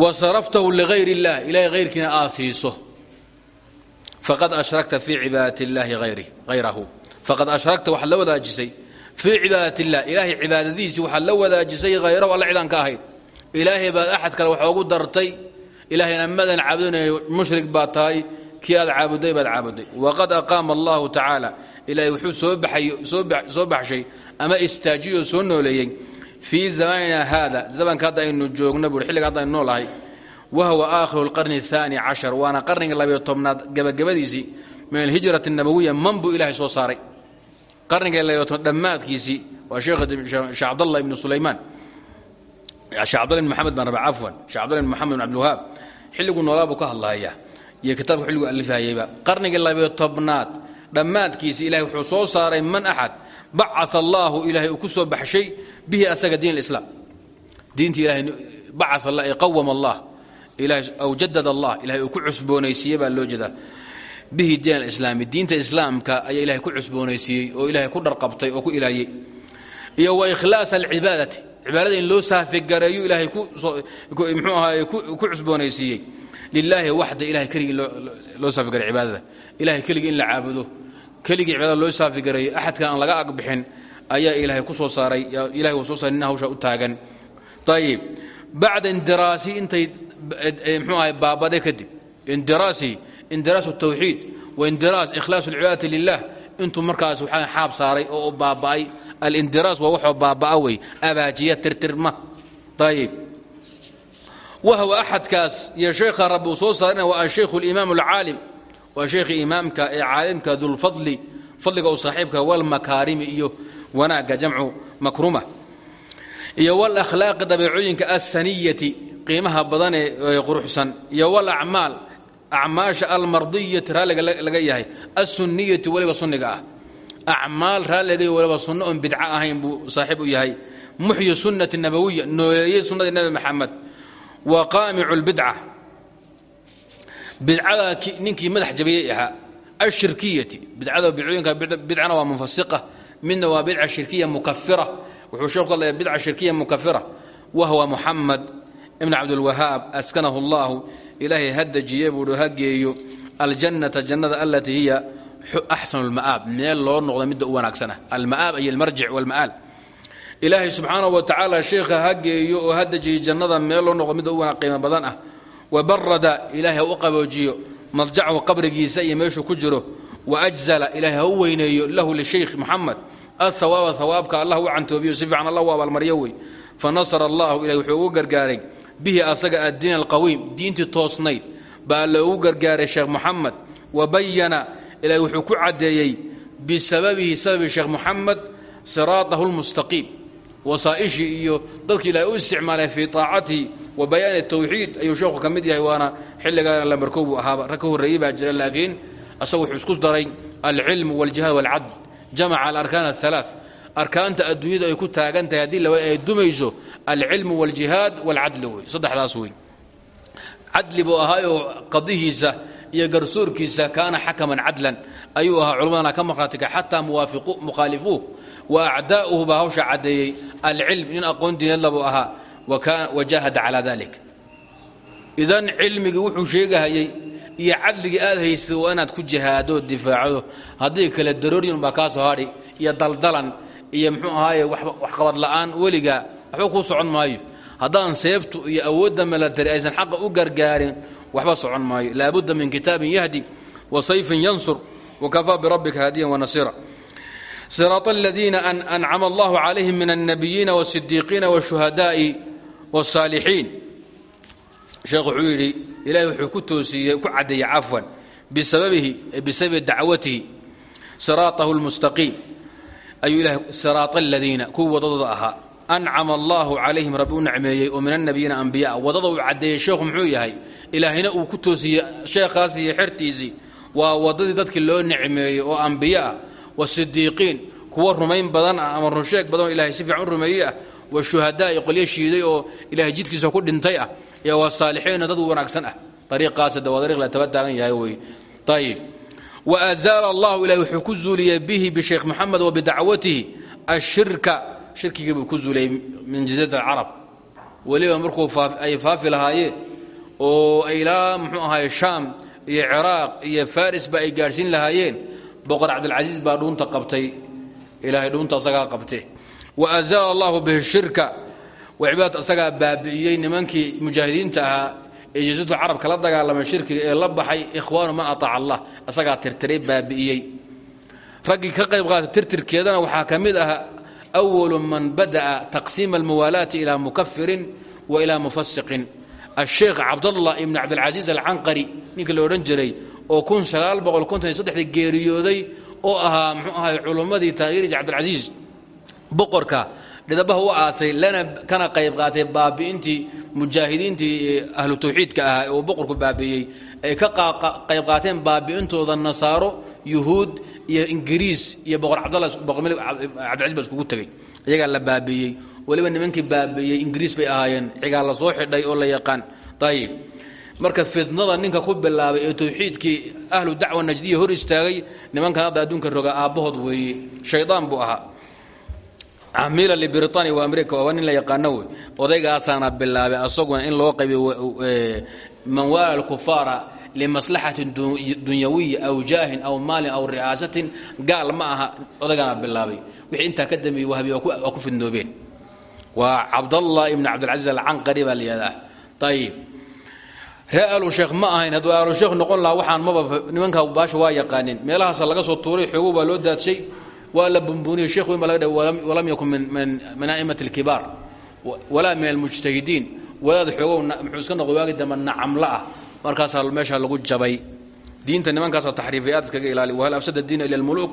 wa saraftahu ligayr اllah ilahay hayrkiina aad siiso faqad ashrakta fii cibaadat اllahi hayrahu faqad ashrakta waxaad la wadaajisay fii cibaadat illah ilaahay cibaadadiisii waxaad la wadaajisay hayrahu alla cidaan ka ahayd ilaahay baad axad kale wax oogu dartay ilaahayna kii aad caabuday baad caabuday. Waqad aqaama allahu tacaala ilaahay wuxuu soo baxshay ama istaajiyoo soo nooleeyey zamanina haada zamanka hadda aynu joogno buui xilliga hadda aynu noolahay. Wahuwa aakhiru lqarni aani cashar waana qarniga labayo tobnaad gabagabadiisii min alhijrati nabawiya man buu ilahay soo saaray. Qarniga labayo tobnaad dhammaadkiisii waa sheekh cabdallah ibnu sulaymaan sheekh cabdallah ibn maxamed baan raba cafwan. Sheekh cabdallah ibn maxamed ibn abdilwahaab xilliguu ka hadlahayaa iyo kitaabka xilligu alifahayeyba qarnigii labayo tobnaad dhammaadkiisii ilahay wuxuu soo saaray man axad bacaa allaahu ilaahay uu ku baxshay bihi asaga diin alislaam diintii ilahay bacaa allah ay allah ilahay aw jadad allah ilahay uu ku cusboonaysiiyey baa loo jeedaa. Bihi diin alislaami diinta islaamka ayaa ilahay ku cusboonaysiiyey oo ilahay ku dharqabtay oo ku ilaayey. Iyo wa ikhlaas alcibaadati cibaadada in loo saafigareeyo ilaahay mxuu ahaay ku cusboonaysiiyey lilaahi waxda ilahay keligii loo saafigareey cibaadada. Ilahay keligii in la caabudo. Keligii cibaadada loo saafigareeyo axadka aan laga agbixin ayaa ilaahay ku soo saaray. Ilahay uu soo saaray nin hawshaa u taagan. Ayib bacda indiraasi intay mxuu ahay baabade kadib. Indiraasi indiraas tawxiid wa indiraas ikhlaas alcibaadati lilah intuu markaas waxaa xaab saaray oo baaba'ay. Alindiraas waa waxoo baaba'a wey. Abaajiya tirtirma wahwa axadkaas iyo sheekha rabbi uu soo saarina waa ashaykhu alimaam alcaalim waa sheekhii imaamka ee caalimka dulfadli fadliga u saaxiibka walmakaarimi iyo wanaagga jamcu makruma iyo walakhlaaqi dabeecooyinka assaniyati qiimaha badan ee quruxsan iyo walacmaal acmaasha almardiyati raalliga laga yahay assunniyati weliba sunniga ah acmaal raalliga weliba sunno oon bidco ahayn buu saaxiib wa qaamicu lbidca bidcada ninkii madax jabiyey ahaa ashirkiyati bidcada bidcooyinka bidcana waa munfasiqa midna waa bidca shirkiya mukafira wuxuu sheeku hadlaya bidca shirkiya mukafira wahwa muxamed ibn cabdilwahaab askanahu allahu. Ilaahay ha dejiye buuhi ha geeyo aljannata jannada alatii hiya axsanu lma'aab meel loo noqda midda u wanaagsana alma'aab ay almarjic walma'aal ilaahay subxaanahu wa tacaala sheekha ha geeyo oo ha dejiyo jannada meel loo noqdo midda u wanaag qiimo badan ah. Wabarada ilaahay ha u qaboojiyo. Madjacahu qabrigiisa iyo meeshuu ku jiro. Waajzala ilaahay ha u weyneeyo. Lahu lishaykh moxamed ahawaaba hawaabka allah u cantoobiyo si allah u abaalmaryo wey. Fa nasara allahu ilahay wuxuu gargaaray. Bihi asaga addiin alqawiim diintii toosnayd. Baa alla ugu gargaaray sheekh moxamed wa bayana ilahay wuxuu ku caddeeyey bisababihi sababi sheekh moxamed siraatahu lmustaqiim wasaa'ishii iyo dadki ilaahay u isticmaalay fii taacatihi wa bayaani tawxiid ayuu sheekhu ka mid yahay waana xilligaana lambarkow buu ahaaba. Rag ka horreeyey jira laakiin asagu wuxuu isku daray alcilm waljihaad walcadl jamaca alarkaan ahalaa arkaanta adduunyada ay ku taagan tahay haddii laba ay dumayso alcilmu waljihaad walcadl wey saddexdaas wey cadli buu ahaayoo qadihiisa iyo garsoorkiisa kaana xakaman cadlan. Ayuu ahaa culammadana ka markhaatiga xataa mukhaalifuuh wa acdaa'uhu baa hawsha caddeeyey alcilm nin aqoon diinadla buu ahaa wajahada calaa dalik idan cilmigii wuxuu sheegahayey iyo cadligii aad haysay waa inaad ku jihaado difaacdo haddii kale darooryin baa kaa soo hadhi iyo daldalan iyo mxuu ahaaye waxqabad la'aan weligaa waxba kuu socon maayo. Haddaan seebtu iyo awoodda milatari aysan xaqa u gargaarin waxba socon maayo. Laabudda min kitaabin yahdi wa sayfin yansur wakafaa birabbika haadiyan wanasiira siraaط aladiina ancama allahu calayhim min alnabiyiina wasidiiqiina washuhadaai wsaalixiin sheekh wuxuu yidhi ilahay wuxuu ku toosiiyey ku caddeeyey cafwan bisababihi bisababi dacwatihi siraatahu lmustaqiim ayuu ilahay siraata aladiina kuwa wadadooda ahaa ancama allahu calayhim rabbi u nacmeeyey oo min alnabiyiina ambiyaa waddada uu caddeeyey sheekhu muxuu yahay ilaahina uu ku toosiyey sheekhaas iyo xertiisii waa wadadii dadkii loo nicmeeyey oo ambiyo ah wasidiiqiin kuwa rumayn badan ah ama runsheeg badan oo ilahay si fiican u rumeeyey ah washuhadaa'i qolyo shiiday oo ilahay jidkiisa ku dhintay ah iyo wasaalixiinna dad wanaagsan ah. Ariiqaas de waa ariiq la taba yahay wey. Ayib wa azaala allahu ilahi wuxuu ku zuuliyey bihi bisheekh moxamed wa bidacwatihi ashirka shirkigii buu ku zuuliyey min jaziirat alcarab weliba markuu ay faafi lahaayeen oo ilaa muxuu ahaay shaam iyo ciraaq iyo farisba ay gaadhsiin lahaayeen boqor cabdilcasiis baa dhuunta qabtay. Ilaahay dhuunta asagaa qabte wa azaala allahu bihi shirka. Wacibaad asagaa baabi'iyey nimankii mujaahidiinta ahaa. Ee jasiiratu carab kala dagaalamay shirkiga ee la baxay ikhwaanu man ataaca allah. Asagaa tirtiray baabi'iyey. Raggii ka qayb qaatay tirtirkeedana waxaa ka ah awalu man bada'a taqsiima almuwaalaati ilaa mukafirin wa ilaa mufasiqin asheekh cabdallah ibn cabdilcasiis alcanqari ninka la odhan jiray oo kun sagaal boqol konton iyo saddexdii geeriyooday oo ahaa muxuu ahay culummadii taageeriisa cabdilcasiis. Boqorka dhidabaha u aasay lana kana qayb qaatay baabi'intii mujaahidiintii ahlu tawxiidka ahaa ee boqorku baabi'iyey. Ay ka qayb qaateen baabi'intooda nasaaro yuhuud iyo ingiriis iyo boqor cabdalacabdilcasiis baa iskugu tegey iyagaa la baabi'iyey. Weliba nimankii baabi'iyey ingiriis bay ahaayeen. Cigaa la soo xidhay oo la yaqaan. Ayib marka fitnada ninka ku bilaabay ee tawxiidkii ahlu dacwa najdiya hor istaagay nimankan hadda adduunka roga aabbahood weeye shaydaan buu ahaa. Camiila libritania wa america waa nin la yaqaano wey odaygaasaana bilaabay asaguna in loo qaybiyo manwaala alkufaara limaslaxatin dunyawiya aw jaahin aw maalin aw ri'aasatin gaal ma aha odaygaana bilaabay. Wixii intaa ka dambeeyey wahabi waa ku fidnoobeen. Waa cabdallah ibn cabdilcasiis alcanqari baa la yihahdaa ayib ree alu sheekh ma ahayn. Hadduu alu sheekh noqon lahaa waxaan maba nimanka baasha waa yaqaanin meelahaasa laga soo tuuray xoogo baa loo daadshay. Waa la bumbuniyey. Sheekh weyn laga dhah walam yakun min a'imati alkibaar walaa min almujtahidiin. Wadaad xoogow muxuu iska noqday waagi dambe nacamla ah. Markaasaa lagu jabay. Diinta nimankaasoo taxriifay aad iskaga ilaali wahal afsada diina ila almuluuk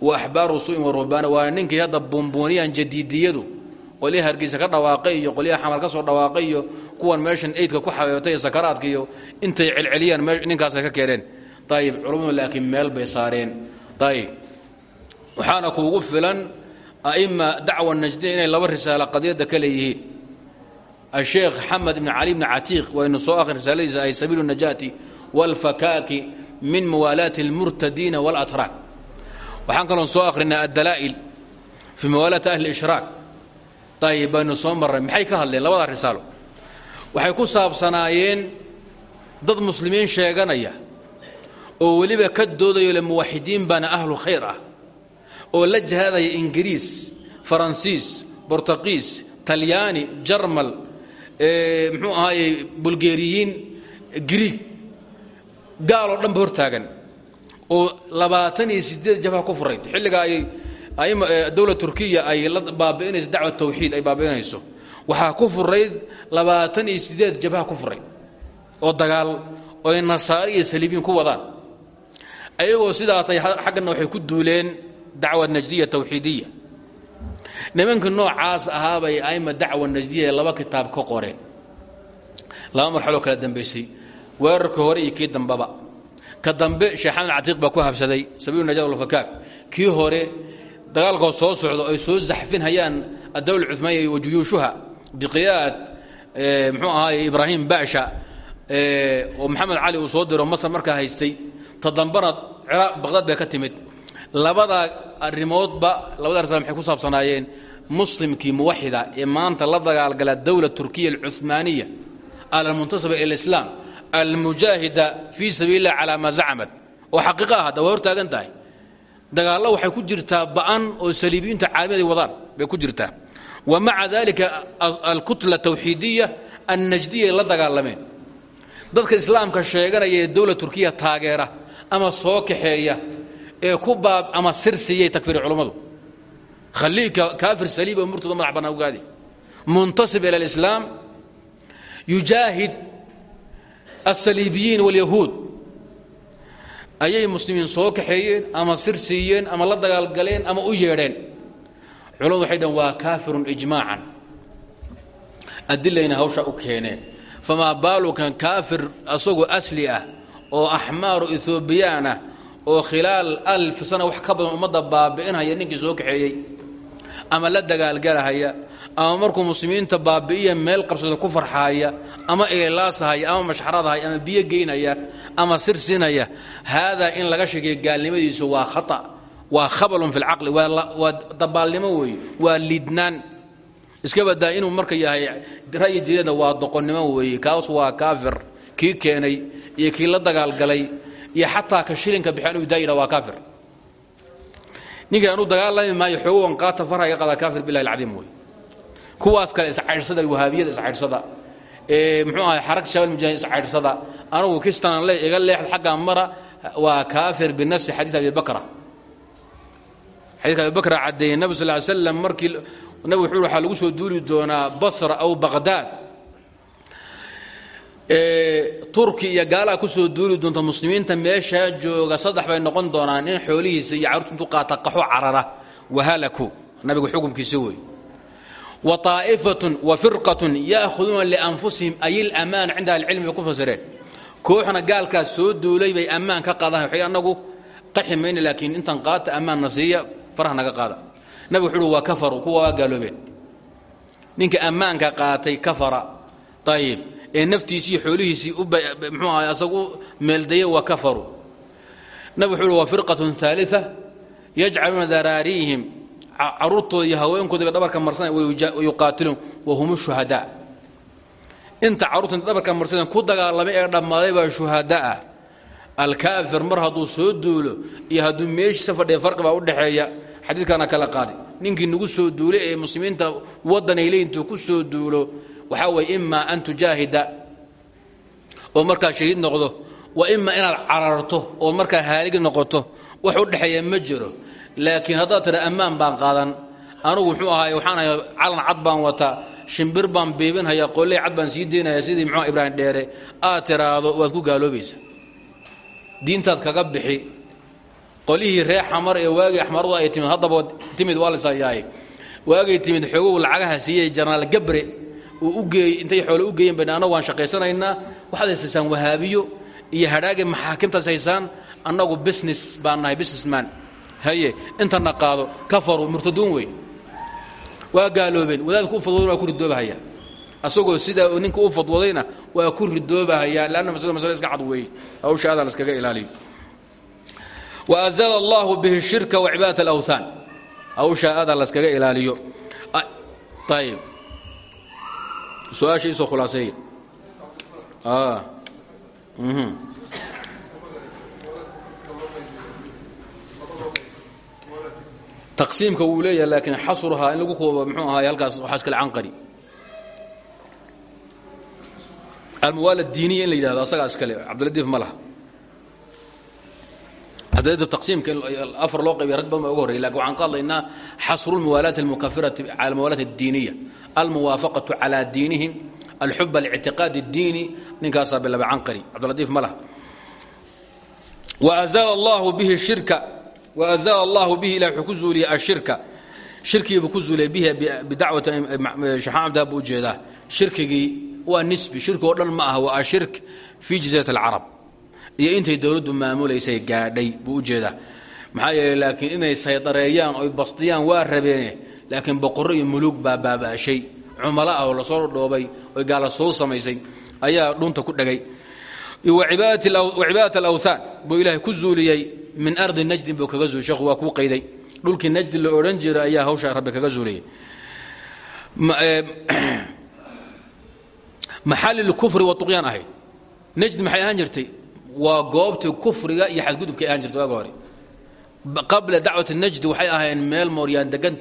wa axbaaru su'in wa ruhbaana. Waa ninkii hadda bumbuniyaan jadiidiyadu qolyaha hargeysa ka dhawaaqay iyo qolyaha xamal ka soo dhawaaqay iyo kuwan meeshan eydka ku xabeebtay sakaraadka iyo intay celceliyaan ninkaasay ka keeneen. Ayib culummadu laakiin meel bay saareen. Ayib waxaana kuugu filan a'ima dacwa najdiin inay laba risaalo qadiyadda ka leeyihiin. Asheekh xamed ibn cali bni catiiq waynu soo akhrin risaaladiisa ay sabiilu najaati waalfakaaki min muwaalaati almurtadiina waalatraak waxaan kaloon soo akhrinay addalaa'il fii muwaalaati ahli ayib baynu soo marray maxay ka hadleen labada risaalo waxay ku saabsanaayeen dad muslimiin sheeganaya oo weliba ka doodayo le muwaxidiin baana ahlu khayr ah oo la jihaadaya ingiriis faransiis bortuqiis talyaani jarmal muxuu ahaaye bulgeriyiin griig gaaloo dhanba hortaagan oo labaatan iyo sideed jabha ku furayd xilliga ay dowla turkiya ay la baabi'inayso dacwa tawxiid ay baabi'inayso. Waxaa ku furayd labaatan iyo sideed jabha ku furayd oo dagaal oo nasaari iyo saliibiin ku wadaan. Ayagoo sidaatay xaggana waxay ku duuleen dacwa najdiya tawxiidiya. Nimankii noocaas ahaabay aima dacwa najdiya laba kitaab ka qoreen. Laba marxaloo kala dambaysay weerarka hore iyo kii dambaba. Ka dambe sheekh xamed catiiq ku habsaday sabiilu najaad walfakaak kii hore dagaalkoo soo socdo ay soo zaxfinhayaan addawla cumaaniya wa juyuushuha biqiyaad mxuu ahaaye ibraahim basha oo maxamed cali uu soo diro masar markaa haystay ta dambana ciraaq baqdaad bay ka timid. Labada arrimoodba labada arsa maxay ku saabsanaayeen? Muslimkii muwaxida ee maanta la dagaalgala dowla turkiya alcumaaniya almuntasaba ila islaam almujaahida fii sabiili illah calaa maa zacamad oo xaqiiqa ah hadda waa dagaallo waxay ku jirtaa ba'an oo saliibiyiinta caalamiyaday wadaan bay ku jirtaa. Wa maca dalika alkutla tawxiidiya annajdiya ay la dagaalameen. Dadka islaamka sheeganaya ee dowla turkiya taageera ama soo kaxeeya ee ku baab ama sir siiyay takfiiri culummadu khaliika kaafir saliib murtada madax ugaadi muntasib ila alislaam. Yujaahid alsaliibiyiin walyahuud ayay muslimiin soo kaxeeyeen ama sir siiyeen ama la dagaalgaleen ama u yeedheen. Culamadu waxay dhaheen waa kaafirun ijmaacan. Adilayna hawsha u keeneen. Famaa baalukan kaafir asagoo asli ah oo axmaaru ethoobiyan oo khilaal alf sana wax ka badan ummadda baabi'inhaya ninkii soo kaxeeyey ama la dagaalgalahaya ama markuu muslimiinta baabi'iya meel qabsada ku farxaaya ama eelaasahaya ama mashxaradahaya ama biyo geynaya ama sir siinaya haadaa in laga sheekeeyo gaalnimadiisu waa khata waa khabalun fi lcaqli waa dabaalnimo weeye waa liidnaan iska badaa inuu marka yahay ra'yi diinada waa doqonnimo weeye kaas waa kaafir kii keenay iyo kii la dagaalgalay iyo xataa ka shilinka bixi anuu daayidha waa kaafir. Ninkii anuu dagaalami maayo xoogowan qaata farhaga qada kaafir billahi alcadiim wey kuwaas kale iscaydhsada wahaabiyada iscaydhsada ee muxuu ahay xaragta shabal mujahid iscaydhsada anugu kistan le iga leexd xagga mara waa kaafir binafsi xadiid abi bakra xadiidka abi bakra caddeeyey nabi sal ly slam markii nabig wuxuu waxaa lagu soo duuli doonaa basra aw baqdaad turki iyo gaalaha ku soo duuli doonta muslimiinta meeshaa jooga saddex bay noqon doonaan in xoolihiisa iyo carruurta intuu qaata qaxo carara wahalaku. Nabigu xukumkiisa wey waaa'ifatun wafirqatun ya'khuduuna lianfusihim ay lamaana cinda ahlicilmi bay ku fasireen. Kooxna gaalkaas soo duulay bay ammaan ka qaadaan waxay annagu qaxi mayna laakiin intan qaata ammaanna siiya farah naga qaada. Nabig wuxu uhi waa kafaru kuwa waa gaaloobeen. Ninka ammaanka qaatay kafara ayib ee naftiisii xoolihiisii mxuu ahay asagu meeldayay waa kafaru. Yajcaluuna daraariihim caruurtooda iyo haweenkooda dhabarka marsanay wayuqaatiluun wahum shuhadaa. Inta carruurta dhabarka marsanay ku dagaalamay ee dhammaaday baa shuhadaah alkaafir mar hadduu soo duulo iyo hadduu meeshiisa fadhiya farqi baa u dhexeeya xadiidkaana kala qaaday. Ninkii nagu soo duulay ee muslimiinta waddanay leey intuu ku soo duulo waxaa waye imaa an tujaahida oo markaa shahiid noqdo. Wa imaa inaad cararto oo markaa haaligi noqoto. Wax u dhexeeya ma jiro laakiin haddaad tira ammaan baan qaadan anugu muxuu ahaay waxaan ahay calan cad baan wataa shimbir baan beebinhayaa qolley cad baan sii daynaya sidii muxuu ibraahim dheere. Aad tiraahdo waad ku gaaloobaysa diintaad kaga bixi. Qolihii ree xamar ee waagii axmaradu ay timid haddaba timid waa lisayaaye waagay timid xoogow lacagaha siiyey janaal gabre uu u geeyey intay xoole u geeyeen bayna annagu waan shaqaysanaynaa. Waxaad haysaysaan wahaabiyo iyo hadhaage maxaakimtaas haysaan annagu business baan nahay businessman haye intana qaado kafaruu murtaduun wey waa gaaloobeen wadaadku u fadwoodana waa ku ridoobahaya. Asagoo sidaa ninka u fadwoodayna waa ku ridoobahayaa leanna masle masle iska cad weeye hawsha adaa laskaga ilaaliyo. Wa azala allahu bihi shirka wa cibaadat alawthaan hawsha adaa laskaga ilaaliyo. Ayib su'aasha isoo khulaaseeya taqsiimka wuu leeyahay laakiin xasruhaa in lagu koobo mxuu ahaay halkaas waxaa iskale canqari. Almuwaala diiniya in la yidhahdo asagaa iskale cabdiladiif ma laha. Hadda taqsiimka afar loo qaybiya rag badan baa uga horrey laakiin waxaan ka hadlaynaa xasru lmuwaalaati almukafirati cala almuwaalaat addiiniya. Almuwaafaqatu cala diinihim alxub alictiqaad اddiini ninkaasaa bilaba canqari. Cabdilatiif ma laha. Waazala allahu bihi shirka waazala allahu bihi ilah wuxuu ku zuuliyey ashirka. Shirkigiibuu ku zuuliyey bihi bidacwati shaxaan abdaa buu u jeedaa shirkigii nisbi. Shirki dhan ma aha waa ashirk fii jaziirat alcarab iyo intay dowladdu maamulaysay gaadhay buu u jeedaa maxaa yeeley inay saydareeyaan oy bastiyaan waa rabeene laakiin boqorro iyo muluug baa baabaashay. Cumalo ah oo la soo dhoobay oy gaala soo samaysay ayaa dhunta ku dhegay. Wacibaadat alawthaan buu ilaahay ku zuuliyey min ardi najdin buu kaga zuuliyey sheekhu waa kuu qayday. Dhulkii la odhan jiray ayaa hawsha rabbi kaga zuuliyey maxalil kufri wa tuqyaan ahayd. Najd maxay ahaan jirtay? Waa goobtii kufriga iyo xadgudubkay ahaan jirtay waaga hore qabla dacwat najdi waxay ahaayeen meel mooryaan degan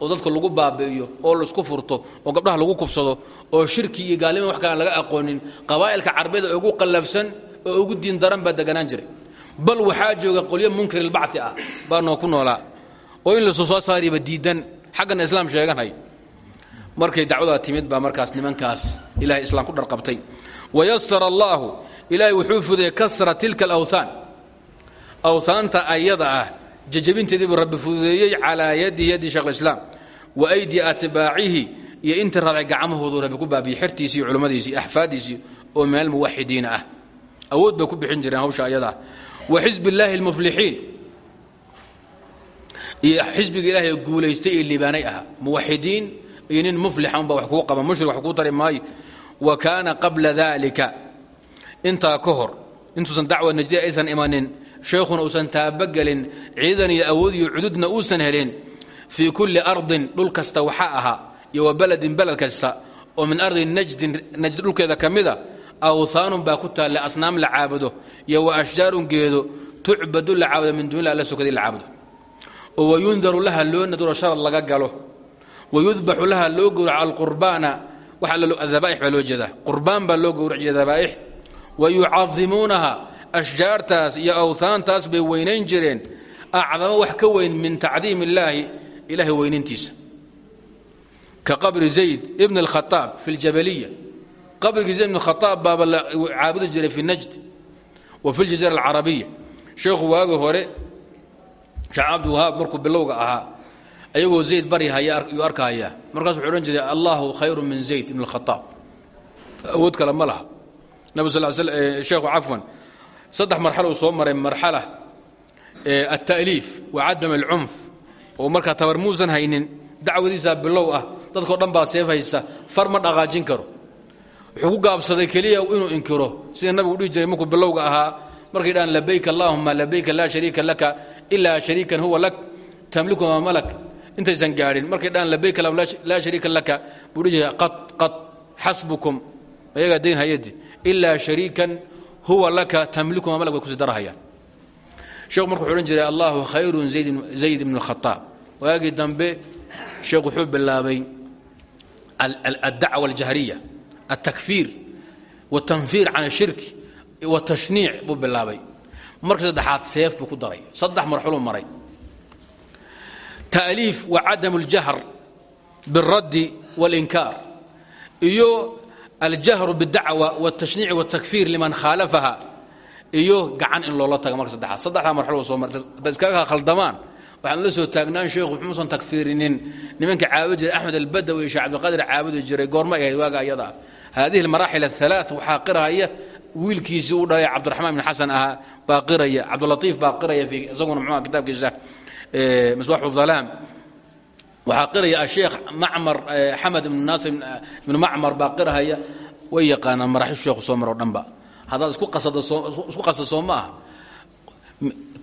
oo dadka lagu baabi'iyo oo la isku furto oo gabdhaha lagu kubsado oo shirki iyo gaalnima wax kalaan laga aqoonin qabaa'ilka carbeeda ugu qallafsan oo ugu diin daran baa deganaan jiray bal waxaa jooga qolyo munkir ilbacti ah baa noo ku noolaa. Oo in la soo soo saariba diidan xaggana islaam sheeganhay markay dacwadaa timid baa markaas nimankaas ilahay islaam ku dharqabtay. Wayasara allaahu ilaahay wuxuu fudeeyey kasra tilka alawthaan. Awhaanta ayada ah jajabinteedii buu rabbi fududeeyey calaa yadi yadi shekh islaam wa aydi atbaacihi iyo intii raacay gacmahoodu rabbi ku baabiyey xertiisii iyo culimmadiisii axfaadiisii oo meel muwaxidiina ah. Awood bay ku bixin jireen hawsha ayada wa xisbi illaahi almuflixiin iyo xisbiga ilaahay guulaystay ee liibaanay ahaa muwaxidiin iyo nin muflixa unba wax kuu qaba mushrik wax kuu tari maayo. Wa kaana qabla dalika intaa ka hor intuusan dacwa najdiya aysan imanin sheekhuna uusan taabagelin ciidan iyo awood iyo cududna uusan helin fii kulli ardin dhul kasta waxaa ahaa iyo baladin baled kasta oo min ardi najdin najd dhulkeeda ka awhaanun baa ku taalla asnaam la caabudo iyo wa ashjaarun geedo tucbadu la caabudo min duunilah alla sokadii la caabudo oo wayundaru laha loo naduro sharad laga galo wayudbaxu laha loo gowraco alqurbaana dabaa'ix baa loo jeedaa qurbaan baa loo gowrac jiray dabaa'ix wa yucadimuunaha ashjaartaas iyo awhaantaas bay weynayn jireen acdamo wax ka weyn min tacdiim illaahi ilahay weynintiisa ka qabri zayd ibn اlkhaaab fi اljabaliya qabrigii zayd ibn khaaab baaba la caabudi jiray fi najd wa fi ljaziira alcarabiya. Sheekhu waagi hore sheekh cabdiwahaab markuu bilowga ahaa ayagoo zayd bari hayuu arkahaya markaas wuxuu odhan jiray allahu khayru min zayd ibn اlkhaaab awood kale ma laha. Nab sal sheekhu cafwan. Saddex marxalo uu soo maray marxala alta'liif wa cadam alcunf. Oo markaa tabar muusan haynin dacwadiisaa bilow ah dadkao dhan baa seef haysta far ma dhaqaajin karo wuxuu ku gaabsaday keliya inuu inkiro. Sida nabigu dhihi jiray markuu bilowga ahaa markay dhahaan labayk allahuma labayka laa shariika laka ilaa shariikan huwa lak tamliku maa malak. Intaysan gaadhin. Markay dhahaan labayk allahuma laa shariika laka buu qad qad xasbukum. Ayagaa dayn hayadi ilaa shariikan huwa laka tamliku maa malak bay kusi darahayaan. Sheekhu marku wuxuu jiray allahu khayrun zayd ibn اlkhaaab waagii dambe sheekh wuxuu bilaabay addacwa aljahriya altakfiir watanfiir can ashirki watashniic buu bilaabay markii saddexaad seef buu ku daray saddex marxuluu maray taaliif wa cadam اljahr biاlraddi wاlinkaar iyo aljahru bاdacwa wاtashniici wاtakfiir liman khaalafaha iyo gacan in loola taga marka saddexaad saddexdaa marxalo soo martay hadday iskaga khaldamaan waxaan la soo taagnaan sheekhu muxuusan takfiirinin nimanka caabudi jiray axmed albadawi iyo sheekh cabdiqaadir caabudi jiray goorma ay ahayd waaga ayada hadihi almaraaxil ahalaa waxaa qirahaya wiilkiisii u dhalay cabdiraxmaan bin xasan ahaa baa qiraya cabdulatiif baa qiraya isaguna muxuuha kitaabkiisa misbaaxu dhalaam waxaa qiraya asheekh macmar xamed ibnu naasir ibnu macmar baa qirahaya way yaqaanaan maraaxil sheekhu soo maroo dhanba haddaad isku qasada soo ma aha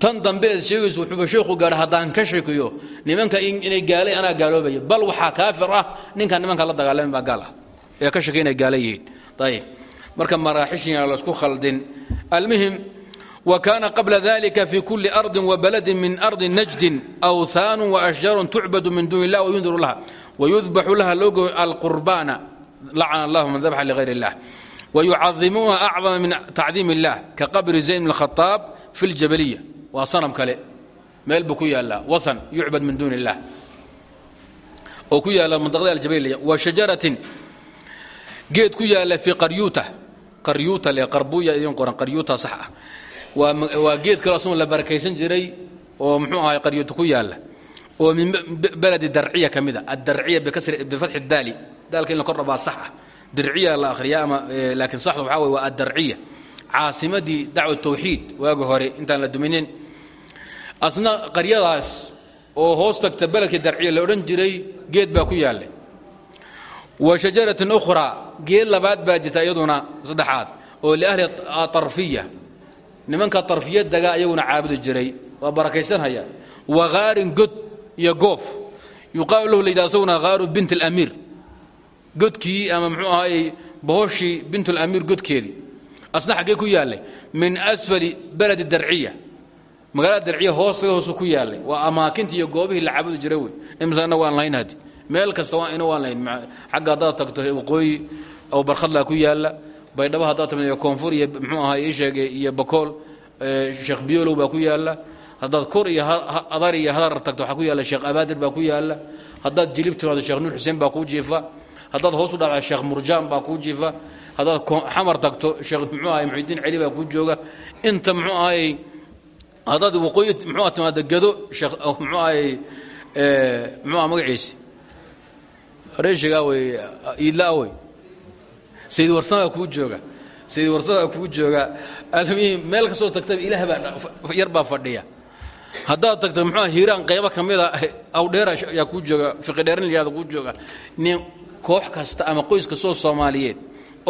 tan dambe eed sheegayso wuxuuba sheekhu gaadha haddaan ka sheekiyo nimanka inay gaalay anaa gaaloobaya bal waxaa kaafir ah ninkan nimanka la dagaalami baa gaal ah ee ka sheekay inay gaala yihiin. Ayib marka maraaxishiina laysku khaldin. Almuhim wa kaana qabla dalika fi kuli ardin wabaladin min ardi najdin awhaanu waashjaarun tucbadu min duuni illah wayundiru laha. Wayudbaxu laha logo alqurbaana allahu man dabxa ligayr illah wayucadimuuna acdama min tacdiim illah ka qabri zayd bn khaaab fi ljabaliya waa sanam kale. Meel buu ku yaallaa. Waan min duuni illah oo ku yaalla mandaqada aljabayliya wa shajaratin geed ku yaalla fii qaryuuta. Qaryuuta le qarbuya idin qoran qaryuuta sax ah. Waa geed kaloo asagoo la barakaysan jiray oo muxuu ahay qaryuuta ku yaalla. Oo min baladi darciya ka mid a addarciya bifatxi daali. Daalka in la kordha baa sax ah. Dirciya la akhriya ama laakiin saxda waxaa wey waa addarciya. Caasimadii dacwa tawxiid waagi hore intaan la duminin asna qaryadaas oo hoos tagta beledkii darciya la odhan jiray geed baa ku yaallay wa shajaratin ukhraa geed labaad baa jirta iyaduna saddexaad oo liahli arfiya nimanka arfiyadaga iyaguna caabudi jiray waa barakaysanhaya. Wa haarin god iyo goof. Yuqaalu lahu layidhah isaguna haaru bint alamiir. Godkii ama muxuu ahaayey bohoshii bint alamiir godkeedii asna xaggee ku yaallay. Min asfali baladi darciya. Magaalada darciya hoostaga hoosu ku yaallay. Waa amaakintii iyo goobihii la caabudi jiray wey imsana waan lahayn hadi meel kasta waa ina waan lahayn. Xagga haddaad tagto waqooyi aw barkhadlaa ku yaalla baydhabo haddaad tamid iyo koonfur iyo muxuu ahaa isheege iyo bakool sheekh biyolow baa ku yaalla haddaad kor iyo adar iyo hadar tagto waxaa ku yaalla sheekh abaadir baa ku yaalla haddaad jilib timaado sheekh nuur xuseen baa kuu jiifa haddaad hoos u dhacda sheekh murjaan baa kuu jiifa haddaad xamar tagto sheekh muxuu ahay muxidiin celi baa kuu jooga inta muxuu ahayy haddaad waqooyi muxuu timaada gado sheekh muxuu ahayy muxuu aha magaciisi reeshigaa wey iidlaa wey sayid warsamaa kuu jooga. Sayid warsamaa kuu jooga. Almuhim meel kastoo tagtaba ilaah baa yar baa fadhiya. Haddaad tagto muxuu hiiraan qaybo ka mida awdheer ayaa kuu jooga fiqidheerin layihahdo kuu jooga. Nin koox kasta ama qoys kastoo soomaaliyeed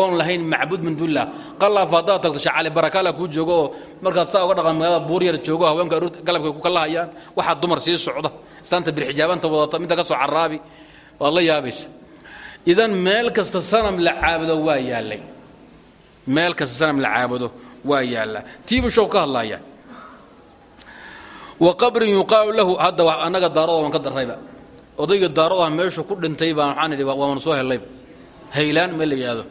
oon lahayn macbuud min duunillah qalaaf haddaad tagto shacali barakaala kuu joogo oo markaad saa uga dhaqan magaalada buuryar joogo haweenka galabka ku kalahayaan waxaa dumar sii socda. Islaanta birxijaabanta wadata midda ka soo caraabi waad la yaabaysa idan meel kasta sanam la caabudo waa yaallay. Meel kasta sanam la caabudo waa yaallaa tiibu show ka wa qabrin yuqaalu lahu hadda annaga daarada waan ka darrayba. Odayga daaradaha meeshu ku dhintay baan waxaan idhi waan soo hellayba haylaan ma la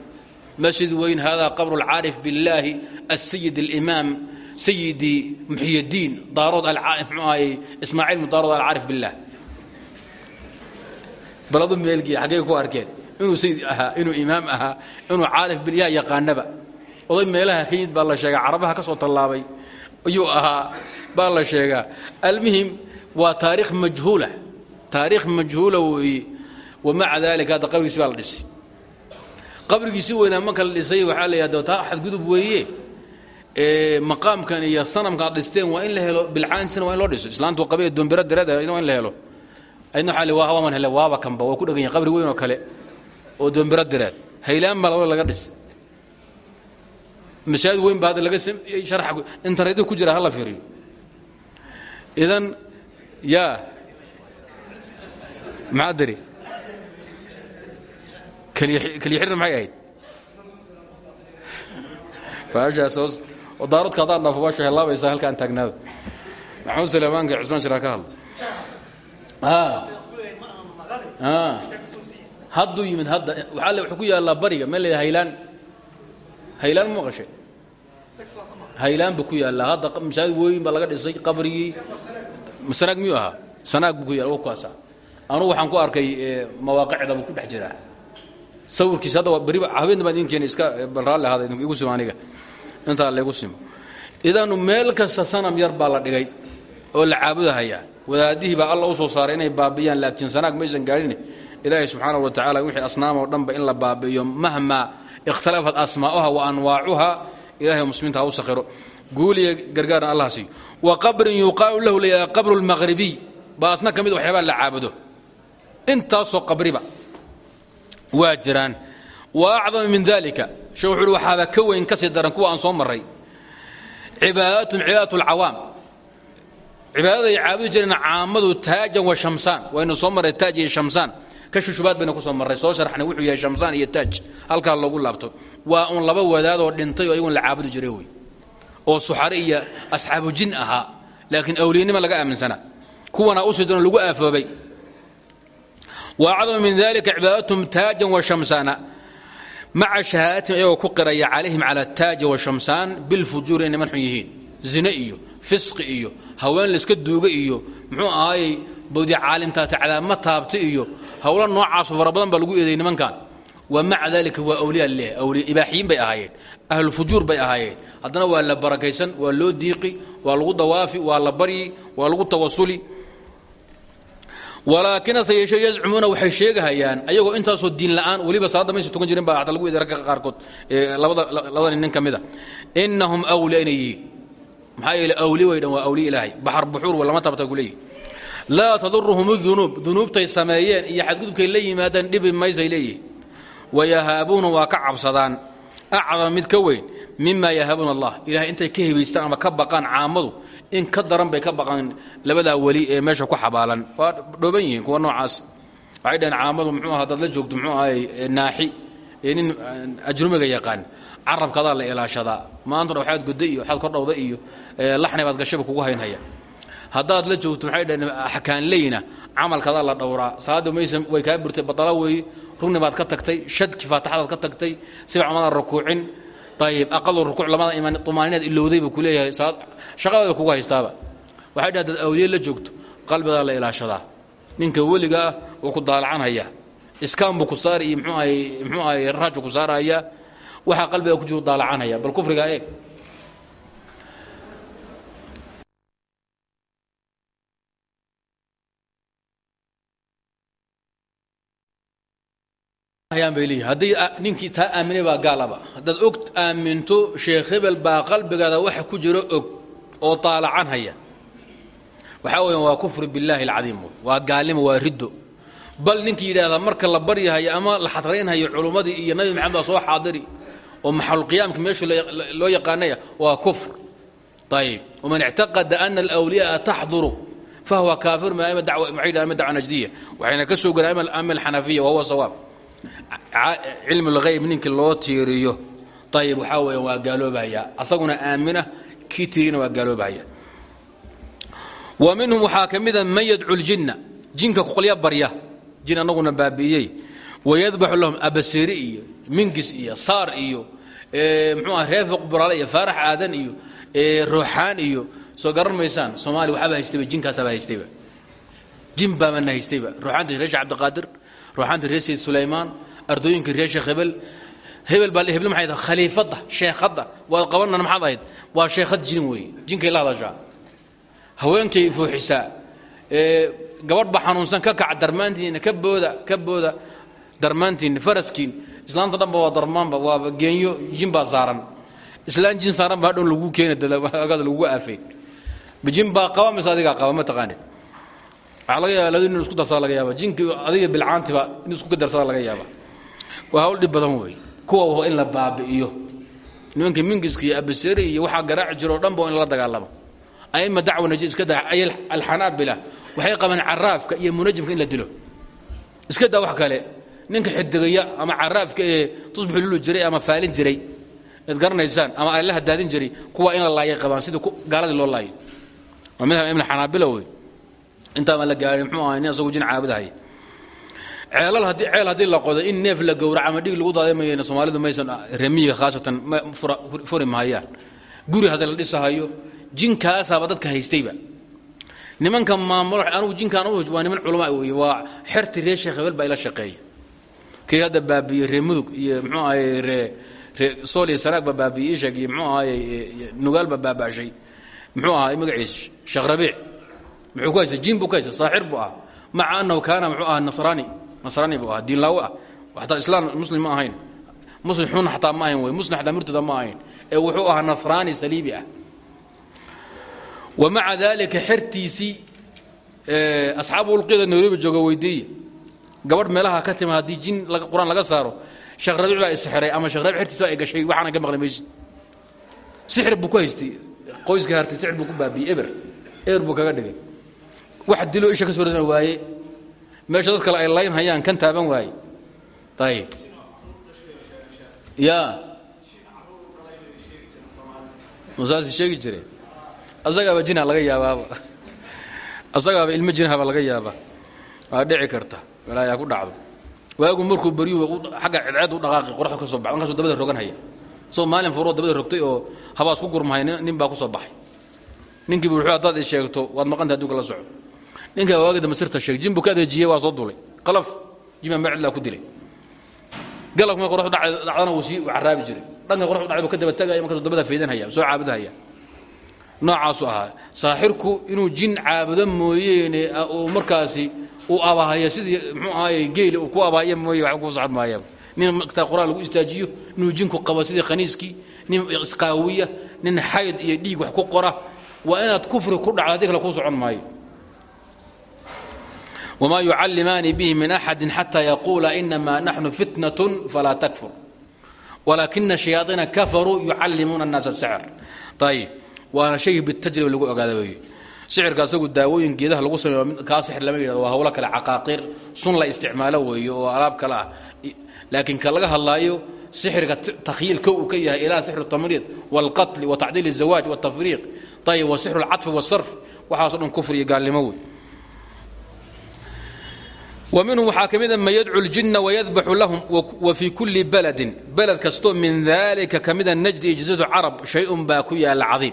masjid weyn hada qabru alcaarif billaahi asayid alimaam sayidi muxiyadiin daarood mxuu ahay ismaaciil daarood alcaarif billah baladu meelgii xaggay ku arkeen inuu sayid ahaa inuu imaam ahaa inuu caarif billah yaqaanaba. Oday meelaha ka yimid baa la sheegaa carabaha ka soo tallaabay ayuu ahaa baa la sheegaa almuhim waa taariikh majhuula taariikh majhuula weeye wamaca dalika hadda qabrigiisi baa la dhisay. Qabrigiisi weynaa marka la dhisay waxaa la yidhahda taa xadgudub weeye. Maqaamkan iyo sanamka ad dhisteen waa in la helo bilcaansina waa in loo dhiso. Islaantu qabee dombira dirada waa in la helo. Aydna waxaa li waaman hele waaba kanba waa ku dhegan yahay qabri weyn oo kale oo dombira diraad haylaan baa labada laga dhisay. Masaajid weyn baa hadda laga sameeyey sharax internetu ku jira hala fiiriyo. Idan yaa maxaa diri keliya xirna maxay ahayd? Baashaas hoos oo daaradka haddaan dhaafo baasha helaabaysaa halkaan taagnaada maxamuud salamaanka cusmaan shiraa ka hadla hadduu yimid hadda waxaa wuxuu ku yaallaa bariga meel la haylaan. Haylaan ma maqashay? Haylaan buu ku yaallaa. Hadda masaajid weyn baa laga dhisay qabrigii. Sanaag miyuu ahaa? Sanaag buu ku yaalla kaasa anugu waxaan ku arkay mawaaqicda buu ku dhex jiraa. Sawirkiisa hadda beriba habeenna baan idin keenay iska balraalli ahaada igu simo aniga. Intaa laygu simo. Idan meel kasta sanam yar baa la dhigay oo la caabudahayaa. Wadaadihii baa alla u soo saaray inay baabiyaan laakiin sanaag maysan gaadhin ilaahay subxaanahu wa tacala wixii asnaam oo dhanba in la baabi'iyo mahmaa ikhtalafat asmaa'uha wa anwaacuha ilahay muslimiinta ha u sakhiro. Guuliya gargaarna allah siiyo wa qabrin yuqaalu lahu layidhaha qabru lmaqhribiy baa asna ka mid la caabudo. Intaasoo qabriba waa wa acdama min dalika shee wuxu uhi waxaaba ka weyn ka sii daran kuwa aan soo marray. Cibaadatun cibaadat alcawaam. Cibaadaday caabudi jireen caamadu taajan wa shamsaan. Waynu soo marray taaj iyo kashubaad bayna ku soo marray soo sharxnay wuxuu yahay shamsaan iyo taaj halkaa loogu laabto. Waa uun laba wadaadoo dhintay oo iyagun la caabudi jiray wey oo suxare iyo asxaabu jin ahaa laakiin awliyanima laga aaminsanaa kuwana usidano lagu aafoobay. Wa acdamu min dalika cibaadatum taajan wa shamsaana. Maca shahaadatim ayagoo ku qiraya calayhim cala taaji wa shamsaan bilfujuur inay man xun yihiin. Zine iyo fisqi iyo haween bawdi caalimtaati cadaabma taabta iyo howlo noocaaso fara badan baa lagu eeday nimankan. Wa maca dalika waa awliya leh awliya ibaaxiyiin bay ahaayeen. Ahlufujuur bay ahaayeen. Haddana waa la barakaysan waa loo diiqi waa lagu dawaafi waa la baryi waa lagu tawasuli. Walaakin hase yeeshee yazcumuuna waxay sheegahayaan ayagoo intaasoo diin la'aan weliba salaadda maysa tukan jirin baa hata lagu eeday ragga qaarkood labada labada nin ka mid a. Innahum awliya inay yihiin maxaa yeele awliya way dhan waa awliya ilaahay. Baxar buxuur wa lama taabta ku leeyihi laa taduruhum dunuub dunuubtay sameeyeen iyo xadgudubkay la yimaadaan dhibi maysay leeyihiin. Wayahaabuuna waa ka cabsadaan. Acdama mid ka weyn mima yahaabuuna allah. Ilahay intay ka hibaystaan ama ka baqaan caamadu in ka daran bay ka baqaan labadaa weli ee meesha ku xabaalan. Waa dhooban yihiin kuwa noocaas. Waxay la joogto muxuu ahay naaxi. Ee nin ajrumiga yaqaan carabkadaa la ilaashadaa. Maantuna waxaad goda iyo waxaad kordhawda iyo laxni baad gashaba kugu haynhaya haddaad la joogto maxay dhaheen axkaanleyna camalkadaa la dhowraa. Salaadda maysa way kaa burtay badala weeye rugni baad ka tagtay shadki faataxadaad ka tagtay sibac madaad rukuucin. Ayib aqalu rukuuc lamada imaan tumaaninaad ilowday buu ku leeyahay. Salaad shaqadaada kugu haystaaba. Waxay dhaha dad awliye la joogto qalbigaa la ilaashadaa. Ninka weliga ah wuu ku daalacanhayaa iskaan buu ku saari iyo mxuu ahay mxuu ahay raaju ku saaraya. Waxaa qalbiga ku jiru daalacanhaya bal kufrigaa eeg bay leeyihiin haddii ninkii taa aaminay baa gaalaba. Haddaad og aaminto sheekh hebel baa qalbigaada waxa ku jiro og oo daalacanhaya waxaa weya waa kufri billaahi alcadiim. Waa gaalnimo waa riddo. Bal ninkii yidhaahdaa marka la baryahayo ama la xadraynhayo culummadii iyo nabi maxamed baa soo xaadiri oo maxaluqiyaamka meeshu loo yaqaanaya waa kufr. Ayib waman ictaqada ana alwliyaaa taxduru fahuwa kaafir ama dacwa najdiya. Waxayna ka soo galeen ama alxanafiya wahuwa sawaab cilmu lhayb ninkii loo tiiriyo ayib waxaa weya waa gaaloobahaya asaguna aamina kii tiiriyana waa gaaloobahaya wa minhum waxaa ka mida man yadcu jinka kuqolya barya jin annaguna baabi'iyey wayadbaxu lahum abasiri iyo mingis iyo saar iyo mxuu ah reefiq buraale iyo faarax aadan iyo ruuxaan iyo soo garan maysaan. Soomaaliya waxaaba haystayba jinkaasaaba haystayba. Jin baabana haystayba. Ruuxaanta reer sheekh cabdiqaadir ruuxaanta reer sayid sulaymaan ardooyinka reer sheekh hebel. Hebel baa hebel maxay tahay? Khaliifadda sheekhadda. Waad qabanana maxaad ahayd? Waa sheekhad jin weeye jinkay la hadashaa. Haweenkay fuuxisaa gabadh ba xanuunsan ka kaca darmaantiina ka booda ka booda darmaantiina faraskiin. Islaanta dhanba waa darmaanba waaba geenyo jin baa saaran. Islaan jin saaran ba hadhow lagu keena lagugu aafay. Jin baa qaba mise adigaa qaba ma taqaanid waxaa laga yaaba labadi nin isku darsada laga yaaba jinki adiga bilcaantiba in isku darsada laga yaaba waa hawl dhib badan wey kuwa in la baabi'iyo. Nimanka mingiska iyo abaseri iyo waxaa garaaci jiro o dhan ba in lala dagaalamo. Aima dacwa naji iska daa ay alxanaabila waxay qabaan caraafka iyo munajimka in la dilo. Iska daa wax kale ninka xidigaya ama caraafka ee tusbix lulu jiray ama faalin jiray ad garanaysaan ama allaha daadin jiray kuwa in la laayay qabaan sidii gaaladii loo laayo waa madhab ibn xanaabila wey intaabaan la gaarin mxuu ahay nin jin caabudahay. Ceelal haddii ceel haddii la qodo in neef la gowrac ama dhig lagu daaday mayeen soomaalidu maysan remiyiga khaasatan furi mahayaan guri haddii la dhisahayo jinkaasaaba dadka haystayba. Nimanka maamulo anugu jinkaan waa niman culamaa wey waa xerti reer sheekh hebel baa ila shaqeeya kii hadda baabiiyey ree iyo mxuu ahay ree ree sool iyo sanaag baa iyo mxuu ahay nugaal baa baabashay. Muxuu ahaa magaciis sheekh muxuu ku haysta jin buu ku haysta saaxir buu ahaa. Maca annahu kaana muxuu ahaa nasraani. Nasraani buu ahaa. Diinlaawo ah. Xataa islaam muslim ma ahayn. Muslim xun xataa ma ahayn wey. Muslim xataa murtada ma ahayn. Ee wuxuu ahaa nasraani saliibi ah. Wa maca daalika xertiisii asxaabu ulqiyada nairobi jooga weydiiye gabadh meelaha ka tima haddii jin qur'aan laga saaro sheekh rabiic baa isxiray ama sheekh rabic xertiisa ay gashay waxaana ka maqlay maysid sixir buu ku haystay. Qoyska hartay sixir buu ku baabiyey eber. Eber buu kaga dhigay wax dilo isha ka soo ridana waaye. Meesha dad kale ay layn hayaan kan taaban waaye. Ayib ya musaasi sheegi jire. Asagaaba jinha laga yaabaaba asagaaba ilmo jinhaba laga yaabaa waa dhici karta. Walaayaa ku dhacdo. Waagu markuu beryuu agga cidceed u dhaqaaqi qoraxda ka soo baxay markaasuu dabada rogan haya. Isagoo maalin furoo dabada rogtay oo habaas ku gurmahay nin baa ku soo baxay. Ninkiibu wuxuu haddaad i sheegto waad maqantay adduunka la soco ninkaa waagida masirta sheeg jin buu ka adeejiyey waa soo dulay qalaf jima macdlaa ku dilay. Galabka qoraxdu dhacdana wuu sii caraabi jiray. Dhanka qoraxdu dhacay buu ka daba tagaya markaasuu dabada faydanhaya soo caabudahaya. Noocaasu ahaa saaxirku inuu jin caabudo mooyeene uu markaasi uu abahaya sidii mxuu ahaay geeli uu ku abahaya mooye waxba ku socod maaya nin magtaa qur'aan lagu istaajiyo inuu jinku qabo sidii khaniiskii nin isqaawiya nin xayd iyo dhiig wax ku qora waa inaad kufri ku dhacda haddii kale kuu socon maayo wma yucallimaani bihi min axadi xata yaquula inama naxnu fitnat falaa takfur walaakina shayaaiina kafaruu yucallimuuna الnaasa sixr ayib waana shay bitajriba lagu ogaada wey sixirka asagu daawooyin geedaha lagu sameeyo kaa sixir lama yidhahdo waa hawlo kale caqaaqiir sun la isticmaalo weeye oo alaab kale ah laakiin ka laga hadlaayo sixirka takhyiilka uu ka yahay ilaa sixru tamriid wاlqatli watacdiil الzawaaj wالtafriiq ayib wa sixru اlcaطfi wالsarf waxaaso dhan kufr iyo gaalnimo wey minhu waxaa ka mida man yadcu ljinna wayadbaxu lahum wa fii kulli baladin. Balad kastoo min dalika ka mida najdi ijzatu carab shayun baa ku yaalla cadiim.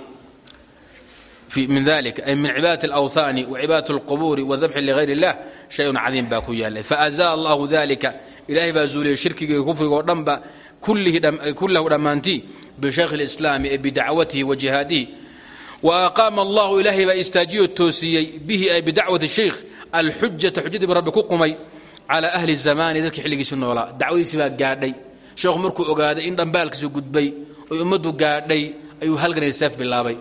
Min dalika ay min cibaadati alawhaani wa cibaadati alqubuuri wadabxi ligayr اllah shayun cadiim baa ku yaallay faazaa allahu dalika ilaahay baa zuuliyey shirkigii kufrigoo dhanba kullahu dhammaantii bishaykhi اlislaami ee bidacwatihi wa jihaadihi. Wa aqaama allahu ilaahay baa istaajiyo toosiyey bihi ay bidacwati shaykh alxujata xujadii ba rabbi ku qumay calaa ahli zamaani dadkii xilligiisi noolaa dacwadiisi baa gaadhay. Sheekhu markuu ogaaday in dhambaalkiisu gudbay oy ummaddu gaadhay ayuu halganay seef bilaabay.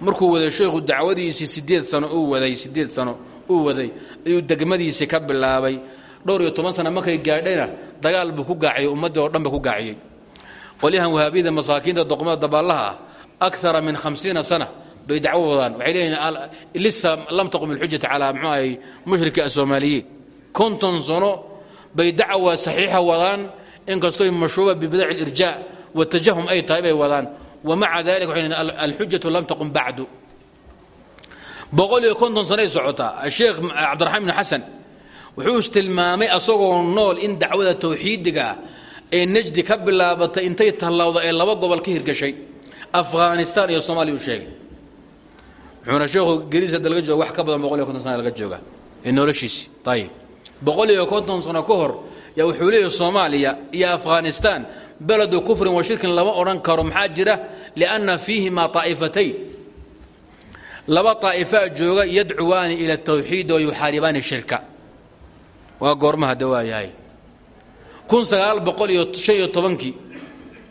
Markuu waday sheekhu dacwadiisii sideed sano uu waday sideed sano uu waday ayuu degmadiisii ka bilaabay. Dhowr iyo toban sana markay gaadhayna dagaal buu ku gaaciyey ummaddii oo dhan ba ku gaaciyey. Qolyahan wahaabiyada masaakiinta doqmada dabaallaha ah akara min hamsiina sana bay dacwo wadaan. Waxay leeyihiin lisa lam taqum ilxujata calaa mxuu ahay mushriki asoomaaliyiin konton sano bay dacwa saxiixa wadaan inkastooy mashruuba bibadaci ilirjaa watajahum ay tahay bay wadaan. Wamaca dalika waxay leeyihiin alxujatu lam taqum bacdu. Boqol iyo konton sanoay socotaa. Sheekh cabdiraxmaan ibn wuxuu istilmaamay asagoo nool in dacwada tawxiidiga ee najdi ka bilaabatay intay tallawda ee laba gobol ka hirgashay afghanistan iyo soomaaliya sheegay wuxuuna sheekhu geriis hadda laga jooga wax ka badan boqol iyo laga jooga ee noloshiisi. Ayib boqol sano ka hor yaa wuxuu leeyahy soomaaliya iyo afghanistan beledu kufrin wa shirkin lama odhan karo maxaa jira? Lianna fiihima taa'ifatayn. Laba taa'ifaa jooga yadcuwaani ila tawxiid oo yuxaaribaani shirka. Waa goormaha de waa yahay kun sagaal boqol iyo shan iyo tobankii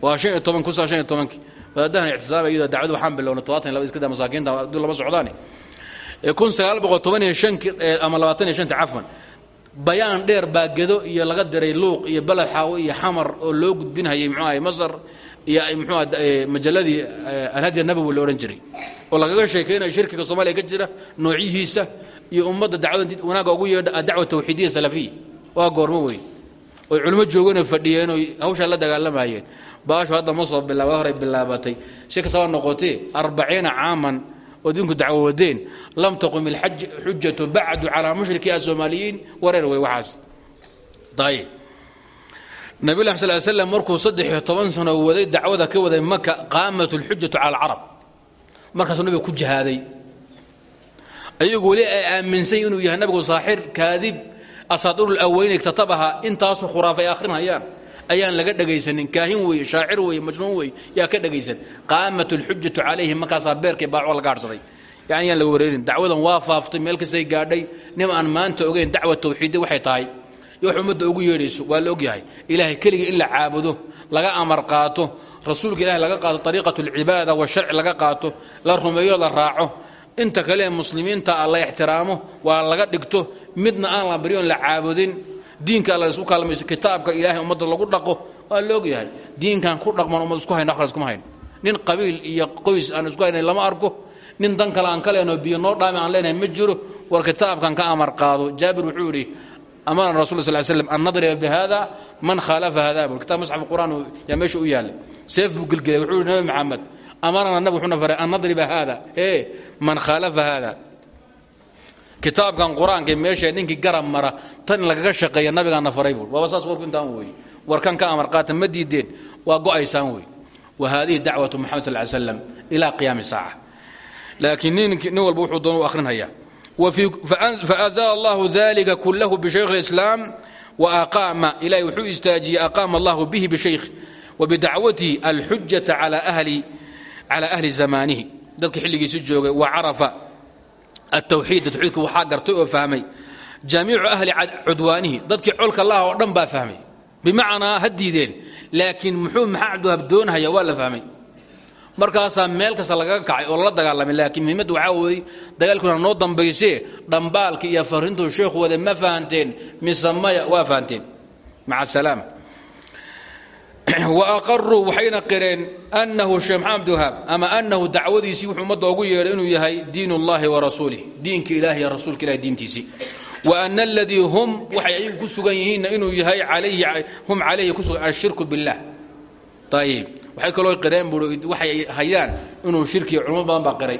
waa shan iyo toban kun sagaal shan iyo tobankii wadaadahan ictisaaba iyadoo dacwadu waxaan bilownay todobaatan laba iska daa masaakiinta aduu lama socdaane kun sagaal boqol toban iyo shanki ama labaatan iyo bayaan dheer baa gedo iyo laga diray luuq iyo baled xaawo iyo xamar oo loo gudbinhayay muxuu ahay masar iyo muxuu majalladii alhadya nabowi la odhan jiray. Oo lagaga sheekaynayo shirkiga soomaaliya ka jira noocyihiisa iyo ummadda dacwada wanaagga ugu yeedha adacwa tawxiidiya salafiya. Waa goormo wey oy culimo joogeenoo fadhiyeen oy hawshaa la dagaalamayeen baashu hadda ma soo bilaaba horay bilaabatay. Si kastaba noqotee arbaciina caaman oo idinku dacwo wadeen. Lam taqum ilxujatu bacdu calaa mushriki asoomaaliyiin wareer wey waxaas. Ayib nabi lah sal slam markuu saddex iyo toban sano waday dacwada ka waday maka qaamat lxujatu cala alcarab. Markaasuu nabiga ku jihaaday. Ayagu weli ay inuu yahay nabigu saaxir kaadib asaadiru laweyne iktatabaha intaasu khuraafay akhrinhayaan ayaan laga dhegaysanin kaahin weeye shaacir weeye majnuun weeye yaa ka dhegaysan qaamat alxujatu calayhim markaasaa beerkii baaco laga hadhsaday yani yaan laga wareerin. Dacwadan waa faaftay meel kastay gaadhay. Nim aan maanta ogeyn dacwa tawxiidya waxay tahay. Iyo wax ummadda ugu yeedhayso waa la ogyahay ilaahay keligii in la caabudo laga amar qaato rasuulka ilahay laga qaato ariiqat alcibaada washarci laga qaato la rumeeyo la raaco. Inta kale ee muslimiinta la ixtiraamo waa laga dhigto. Midna aan la baryoon la caabudin diinka alla isku kaalmayso kitaabka ilaahay ummadda lagu dhaqo waa la ogyahay. Diinkan ku dhaqman ummad isku hayn wax kale iskuma hayn. Nin qabiil iyo qoys aan isku haynayn lama arko. Nin dan kale aan ka leenaho biyo noo dhaami aan leenahay ma jiro. War kitaabkan ka amar qaado. Jaabir wuxuu yidhi amana rasul sal slam an nadriba bihada man khaalafa hada bur kitab masxaf qur'aan yaa meesha u yaallay. Seef buu wuxuu yidhi nabi maxamed amarana nabi wuxuuna faray an nadriba hada ee man khaalafa hada kitaabkan qur'aanka meesha ninkii mara tan in lagaga shaqeeya nabigaana buur waaba saas warku intaan warkan ka amar qaata ma diideen waa go'aysaan wey wa haadihi dacwatu moxamed sal ly slam ilaa qiyaami saaca. Laakiin nin walba wuxuu doon u akhrinhayaa. Faazala allahu dalika kulahu bishaykh اlislaam waaqaama ilahay wuxuu istaajiyey aqaama allahu bihi bishaykh wabidacwatihi alxujata cala ahli zamaanihi. Dadka xilligiisi joogay wa carafa atawxiid tawxiidka waxaa gartay oo fahmay. Jamiicu ahli cudwaanihi dadkii colka laha oo dhan baa fahmay. Bimacnaa ha diideen laakiin muxuu maxaa cabdiwahaab doonahaya waa la fahmay. Markaasaa meel kasta lagaga kacay oo lala dagaalamay laakiin muhiimadda waxaa weeye dagaalkuna noo dambaysee dhambaalka iyo farintuu sheekhu wade ma fahanteen mise maya waa fahanteen. Maca asalaama wa aqaruu waxayna qireen annahu sheekh maxamed abdiwahaab ama annahu dacwadiisii wuxuu ummadda ugu yeedhay inuu yahay diin ullahi wa rasuulih diinka ilahi iyo rasuulka ilahi diintiisii. Wa ana aladii hum waxay ayagu ku sugan yihiinna inuu yahay alayhi hum calayhi ku sugan ashirku billah. Ayib waxay kaloo qireen buui waxay hayaan inuu shirki culamo badan baa qiray.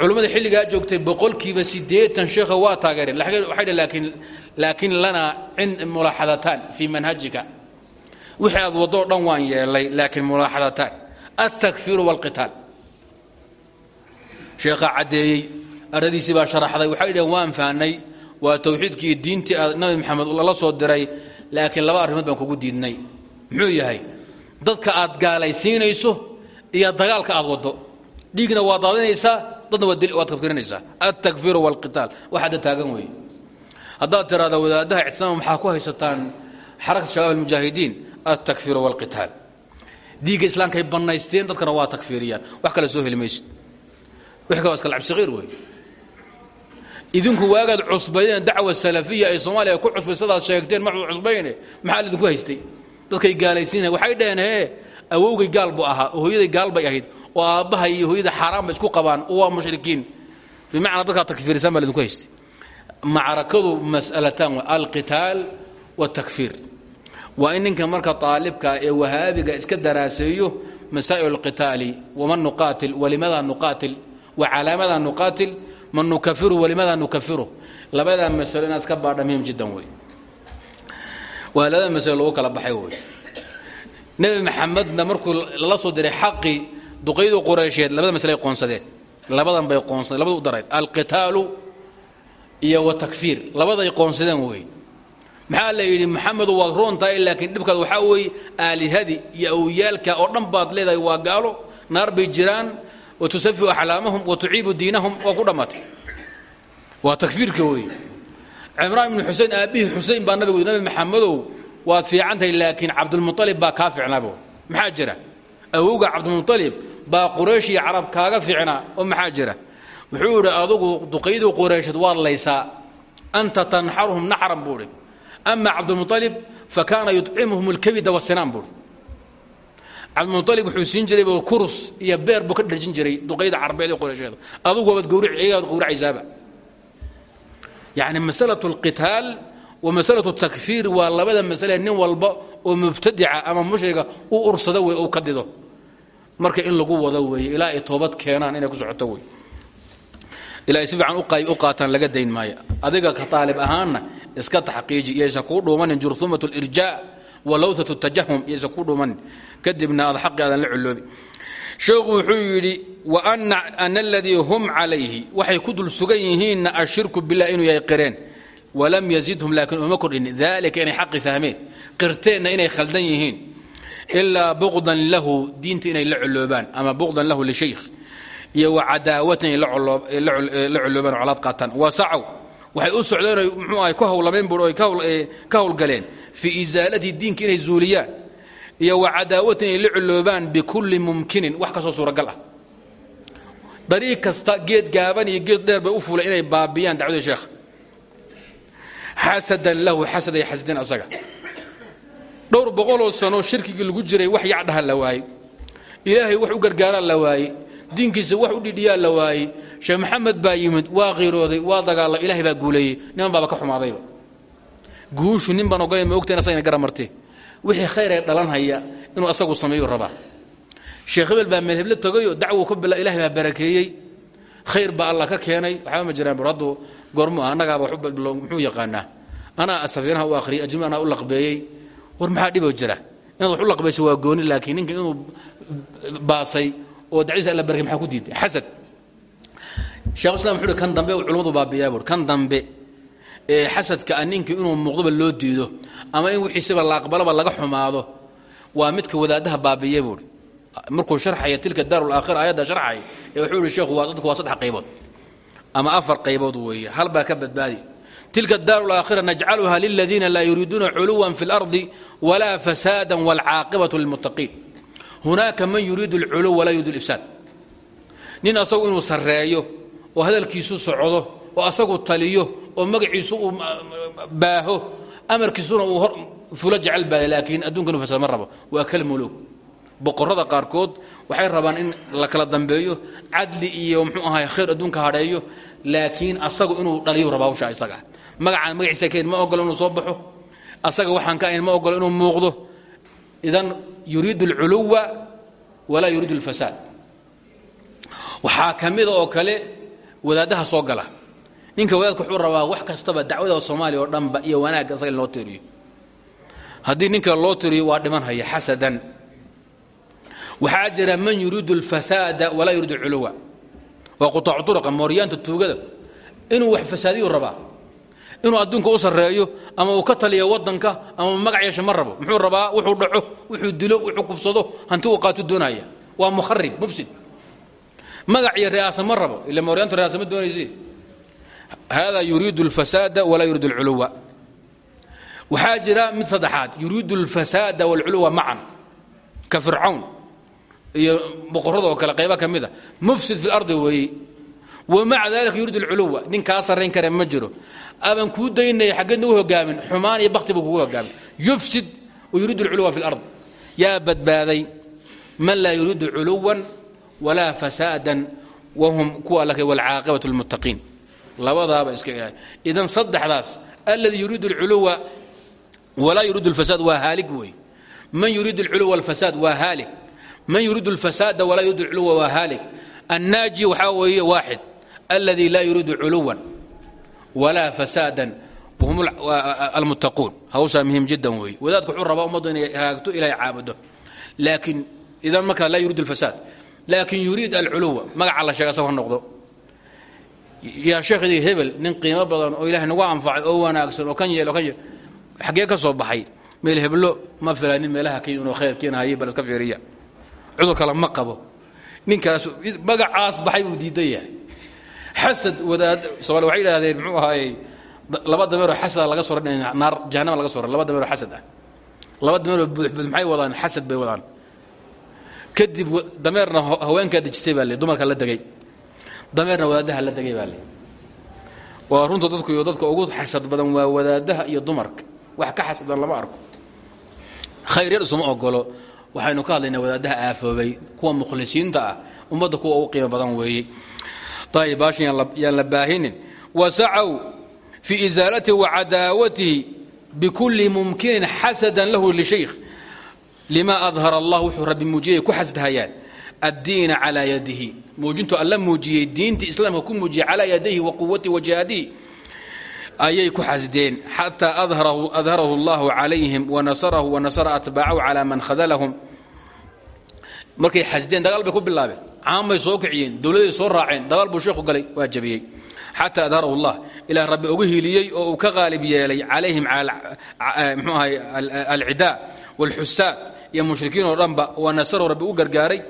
Culummada xilligaa joogtay boqolkiiba siddeetan sheekha waa taageereen. Waxay laakiin lanaa mulaaxadataan fii manhajika wixii aad waddo o dhan waan yeelay laakiin mulaaxadataan altakfiiru waalqitaal sheekhaa caddeeyey aradiisii baa sharaxday waxay dhaheen waan fahnay waa tawxiidkii iyo nabi maxamed lala soo diray laakiin laba arrimood baan kugu diidnay. Muxuu yahay dadka aad gaalaysiinayso iyo dagaalka aad waddo. Dhiigna waad daadinaysaa dadna waad kafkirinaysaa altakfiiru waalqitaal waxaada taagan weeye. Haddaad tiraahda wadaadaha ictisaama maxaa ku haysataan xarakat shabaab almujaahidiin altakfiiru waalqitaal diigga islaamkaay bannaysteen dadkana waa takfiiriyaan. Wax kale soo heli maysid wix waa iska wey idinku waagaad cusbaydeen dacwa salafiya ay soomaaliya ku cusbay sheegteen maxuu cusbayne? Maxaa lidinku haystay? Dadkay gaalaysiinaya waxay dhaheen hee awowgay gaal buu ahaa oo gaal bay ahayd oo aabbaha iyo hooyada xaaraan isku qabaan oo waa mushrikiin. Bimacnaa dadkaa takfiirisaan baa lidinku haystay. Macrakadu mas'alataan alqitaal wاtakfiir waa in ninka marka aalibka ee wahaabiga iska daraaseeyo masaa'il اlqitaali waman nuqaatil walimadaa nuqaatil wacalaamadaa nuqaatil man nukafiru walimadaa nukafiru. Labadaa masalo iska baadha muhiim jiddan wey labada masalo lagu kala baxay wey nebi maxamedna markuu lala soo diray xaqii duqaydii qureysheed labada masaley qoonsadeen. Labadan bay qoonsadeen labada u darayd. Alqitaalu iyo watakfiir labaday qoonsadeen wey maxaa la yidhi maxamedu waad roon tahay laakiin dhibkaad waxaa weeye aalihadii iyo awyaalka oo dhan baad leedahay waa gaalo. Naar bay jiraan wa tusafiu axlaamahum wa tuciibu diinahum waa ku dhammaatay. Waa takfiirka weeye cimraan ibnu xusein aabbihii xusein baa nabigu nabi maxamedow waad fiicantahay laakiin cabdulmualib baa kaa fiicnaabo maxaa jira? Awowga cabdulmualib baa quraysh iyo carab kaaga fiicnaa oo maxaa jira? Wuxuu idhi adugu duqaydii qureysheed waad laysaa anta tanxaruhum naxran buu idhi ama cabdulmualib fa kaana yucimuhum اlkabida wasinaan buui cabdilmualib wuxuu siin jiray kurus iyo beer buu ka dharjin jiray duqayda carbeed ee qureysheeda adugu waad gawriciyaad gawracaysaaba yani masalaة اlqitaal wa masalaة الtakfiir waa labada masale nin walba oo mubtadica ama mushriga u ursado wey u ka dido marka in lagu wado weeye ilaa ay toobad keenaan inay ku socoto wey ilaahay si fiican u qaataan laga dayn maayo. Adiga ka taalib ahaanna iska taxqiiji iyaysan kuu dhuumanin jurhumat lirjaa walawhat tajahum iyaysan kuu dhuumanin kadibna aad xaqi la coloobi sheekhu wuxuu yidhi wa ana aladii hum calayhi. Waxay ku dul sugan yihiinna ashirku bilah inuu yahay qireen. Walam yazidhum laakiin uma kordhin. Dalika inay xaqi fahmeen. Qirteenna inay khaldan yihiin. Ilaa buqdan lahu diinta inay la coloobaan ama buqdan lahu lishaykh iyo wa cadaawatan ay la coloobaan oo colaad qaataan wasacow waxay u socdeen mxuu ahay ku hawlameen bur oy ka hawlgaleen fii isaalatihi diinka inay zuuliyaan iyo wa cadaawatin ay la coloobaan bikulli mumkinin. Wax kastoo suuragal ah. Dariiq kasta geed gaaban iyo geed dheer bay u fuleen inay baabiyaan dacwadii sheekh. Xasadan lahu xasad ay asaga. Dhowr boqoloo sano shirkigii lagu jiray wax yacdhaha la waayey ilaahay wax u gargaaraa la waayey diinkiisa wax u dhidhiyaa la waayey. Sheekh maxamed baa yimid waa qiirooday waa dagaalay ilahay baa guuleeyey niman baaba ka xumaadayba. Guushu nin baan ogayn ma ogtayn asagana garamartee wixii khayr ee dhalanhaya inuu asagu sameeyu rabaa. Sheekh hebel baa madheble tagayoo dacwo ka bila ilahay baa barakeeyey. Khayr baa allah ka keenay. Waxba ma jiraan bur haddu goormu ah annagaaba muxuu yaqaanaa? Anaa safiinaha u akhriyay ajmi u laqbeeyey. War maxaa dhiboo jira? Inaad wax u laqbayso waa gooni laakiin ninka inuu baasay oo dacdiisa alla barakey maxaa ku diiday xasad.
Shekhu islam wuxuu uhi kan dambe culimmadu baabiyaa buui kan dambe ee xasadka a ninka inuu muuqdoba loo diido ama in wixiisiba la aqbalaba laga xumaado waa midka wadaadaha baabiya buui markuu sharxaya tilka daar laakhira aayadda sharxay ee wuxuu sheekhu waa dadku waa saddex qaybood ama afar qaybood weeye. Hal baa ka badbaadi. Tilka daar laakhira najcaluha liladiina laa yuriiduuna culuwan fi اlardi walaa fasaada wاlcaaqibatu lilmuttaqiin hunaaka man yuriidu اlculuw walaa yuriidu اlifsaad nin asagu inuu sarreeyo oo hadalkiisu socdo oo asagu taliyo oo magaciisu uu baaho amarkiisuna uu fulo jecel baaya laakiin adduunka inu fasad ma rabo waa kal mulug boqorada qaarkood waxay rabaan in la kala dambeeyo cadli iyo mxuu ahay khayr adduunka hadheeyo laakiin asagu inuu dhaliyu raba hawsha isaga magacaan magaciisa kayn ma idan yuriidu alculuwa walaa yuriidu alfasaad waxaa ka mida oo kale wadaadaha soo gala ninka wadaadka wuxuu rabaa wax kastaba dacwada soomaaliya oo dhanba iyo wanaagga asaga in loo tiriyo haddii ninka loo tiriyo waa dhiman haya xasadan waxaa jira man yuriidu alfasaada walaa yuriidu alculuwa waa qutaacu uruqa mooryaanta tuugada inuu wax fasaadiyu rabaa inuu adduunka u sarreeyo ama uu ka taliyo wadanka ama magac yeesha ma rabo. Muxuu rabaa wuxuu dhaco wuxuu dilo wuxuu kufsado hanti uu qaatu doonaya. Waa mukharib mufsid. Magac iyo ri'aasa ma rabo. Ila mooryaantu ri'aasa ma doonaysi hada yuriidu alfasaada walaa yuriidu alculuwa. Waxaa jira mid saddexaad. Yuriidu alfasaada walculuwa macan ka fircawn iyo boqorada oo kale qayba ka mid a. Mufsid fi lardi weeye wamaca dalika yuriid alculuwa. Nin kaa sarrayn jiro aban kuu daynaya xaggeedna u hogaamin xumaan iyo bakti buu kugu hogaamin yufsid yuriidu alculuwa fi lard yaa badbaaday man laa yuriidu culuwan walaa fasaadan wahum kuwa alla walcaaqibatu lmuttaqiin labadaaba iska ilaali. Idan saddexdaas alladii yuriidu alculuwa walaa yuriidu alfasaad waa haalig wey man yuriidu alculuwa alfasaad waa haalig man yuriidu alfasaada walaa yuriidu alculuwa waa haalig annaaji waxaa weeye waaxid alladii laa yuriidu culuwan walaa fasaadan wahum almuttaquun hawshaa muhiim jiddan weeye wadaadku wuxuu rabaa ummaddu inay hagaagto ilahay caabudo laakiin idan markaa laa yuriidu alfasaad laakin yuriid alculuwa magaca la sheega asagoo ha noqdo yaa sheekhdii hebel nin qiimo badan oo ilahay nagu anfacay oo wanaagsan oo kan yeel oo kan yeel xaggee ka soo baxay meel heblo ma filanin meelaha ka inuu khayr keenahayay bal iska fiiriya cudur kale ma qabo ninkaas magacaas baxay buu diidan yahay xasad wadaad soomaali waxay yidhahdeen muxuu ahaayey laba dameeroo xasada laga soo naar jahanama laga soo laba dameeroo xasad ah. Laba dameeroo buuxbuux maxay wadaan? Xasad bay wadaan. Kadib dameerna haweenkaa dejisay baa le dumarka la degay. Dameerna wadaadaha la degay baa le waa runta dadku iyo dadka ugu xasad badan waa wadaadaha iyo dumarka. Wax ka xasad badan lama arko. Khayr yar isuma ogolo waxaynu ka hadlaynaa wadaadaha aafoobay kuwa mukhlisiinta ah ummadda kuwa ugu qiimo badan weeye yaan la baahinin wasacaw fii isaalatihi wa cadaawatihi bikulli mumkinin xasadan lahu lishaykh lima adhara allah wuxuu rabbi muujiyay ku xasdhayaan addiina calaa yadihi muujintu alla muujiyey diintii islaamka ku muujiyey calaa yadayhi wa quwatihi wa jihaadihi ayay ku xasdeen xataa adharahu allahu calayhim wanasarahu wanasara atbaacahu calaa man khadalahum markay xasdeen dagaal bay ku bilaabeen caamay soo kiciyeen dowladay soo raaceen dagaal buu sheekhu galay waa jabiyey. Xataa adharahu allah ilaah rabbi ugu hiiliyey oo uu ka qaalib yeelay calayhim mxuu ahay alcidaa wاlxusaad iyo mushrikiin oo dhanba wa nasarahu rabbi u gargaaray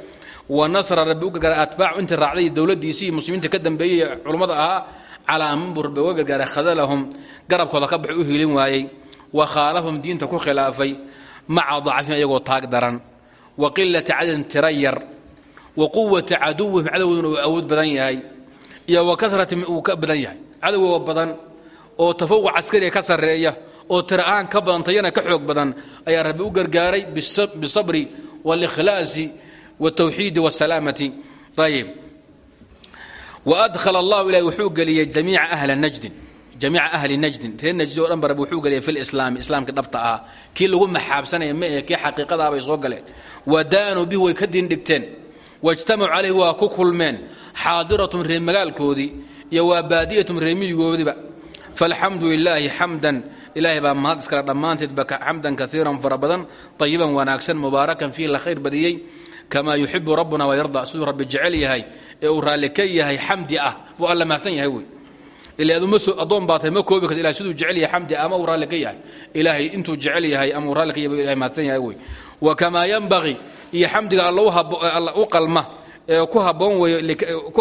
wa nasra rabbi u gargaaray atbaacu intii raacday dowladdiisii muslimiinta ka dambeeyey ee culummada ahaa calaa man buu rabbi uga gargaaray khadalahum garabkooda ka baxay u hiilin waayey wa khaalafahum diinta wa quwati caduwihim cadowgooduna uu awood badan yahay iyo wa karatin uu ka badan yahay cadowgooga badan oo tafawuq caskariga ka sarreeya oo tira-aan ka badan tayana ka xoog badan ayaa rabbi u gargaaray bisabri waاlikhlaasi wاtawxiidi wاsalaamati ayib waadhala allahu ilahi wuxuu geliyey jamiica ahla najdin jamiica ahli najdin reer najdi o dhan ba rabbi wuxuu geliyay fi lislaami islaamka dhabta ah kii lagu maxaabsanaya ma ahe kii xaqiiqada ah bay soo galeen wadaanuu bihi way ka diindhigteen wاjtamacuu calayhi waa ku kulmeen xaadiratum reer magaalkoodii iyo waa baadiyatum reer miyigoodiba. Falxamdu lilaahi xamdan ilaahay baa mahad iskale dhammaanteedba xamdan kaiiran fara badan ayiban wanaagsan mubaarakan fiih la khayr badiyey kamaa yuxibu rabbuna wayarda siduu rabbi jecel yahay ee uu raalli ka yahay xamdi ah buu alla mahadsan yahay wey. Ila aduma soo addoon baa tahay ma koobi karta ilahay siduu jecel yahay xamdi ama uu raalli ka yahay. Ilaahay intuu jecel yahay ama uu raalli ka yahay ilahay mahadsan yahay wey. Wa kamaa yanbagii iyo xamdiga alla u qalma ku haboon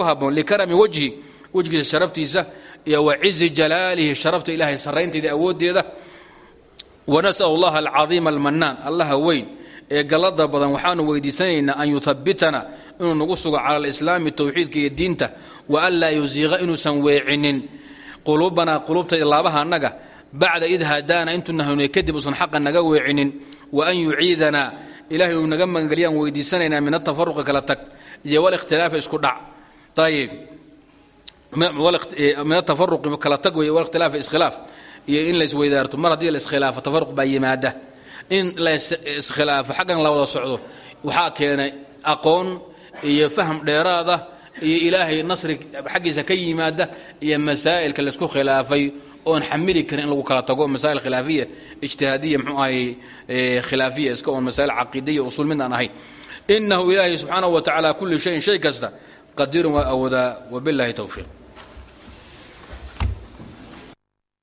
haboon likarami wajhi wejgiisa sharaftiisa iyo wa cizi jalaalihi sharafta ilahay sarraynteeda awooddeeda wanas'al allaha alcadiima almanaan allaha weyn. Ee gallada badan waxaanu weydiisanaynaa an yuhabbitana inuu nagu sugo cala alislaami towxiidka iyo diinta wa an laa yusiiqa inuusan weecinin. Quluubanaa quluubtayda laabaha annaga bacda id hadaana intuuna hanuuniye kadib uusan xaqa naga weecinin. Wa an yuciidanaa ilahay uu naga magangeliyaan weydiisanaynaa min atafaruqi kala tag iyo walikhtilaafi isku dhac. Ayib min atafaruqi kala tag wey walikhtilaafi iskhilaaf. Iyo in laysweydaarto mar haddii la iskhilaafo tafaruq baa yimaada. In la iskhilaafo xaggan la wada socdo waxaa keenay aqoon iyo faham dheeraada iyo ilaahay nasri xaggiisa ka yimaada iyo masaa'ilka laysku khilaafay oon xamili karin in lagu kala tago masaa'il khilaafiya ijtihaadiya mxuu ahay khilaafiya iska oon masaa'il caqiidiya usul mid aan ahayn inahu ilaahay subxaanahu wa tacaala kulli shayin shay kasta qadirun waa awoodaa wabillahi towfiiq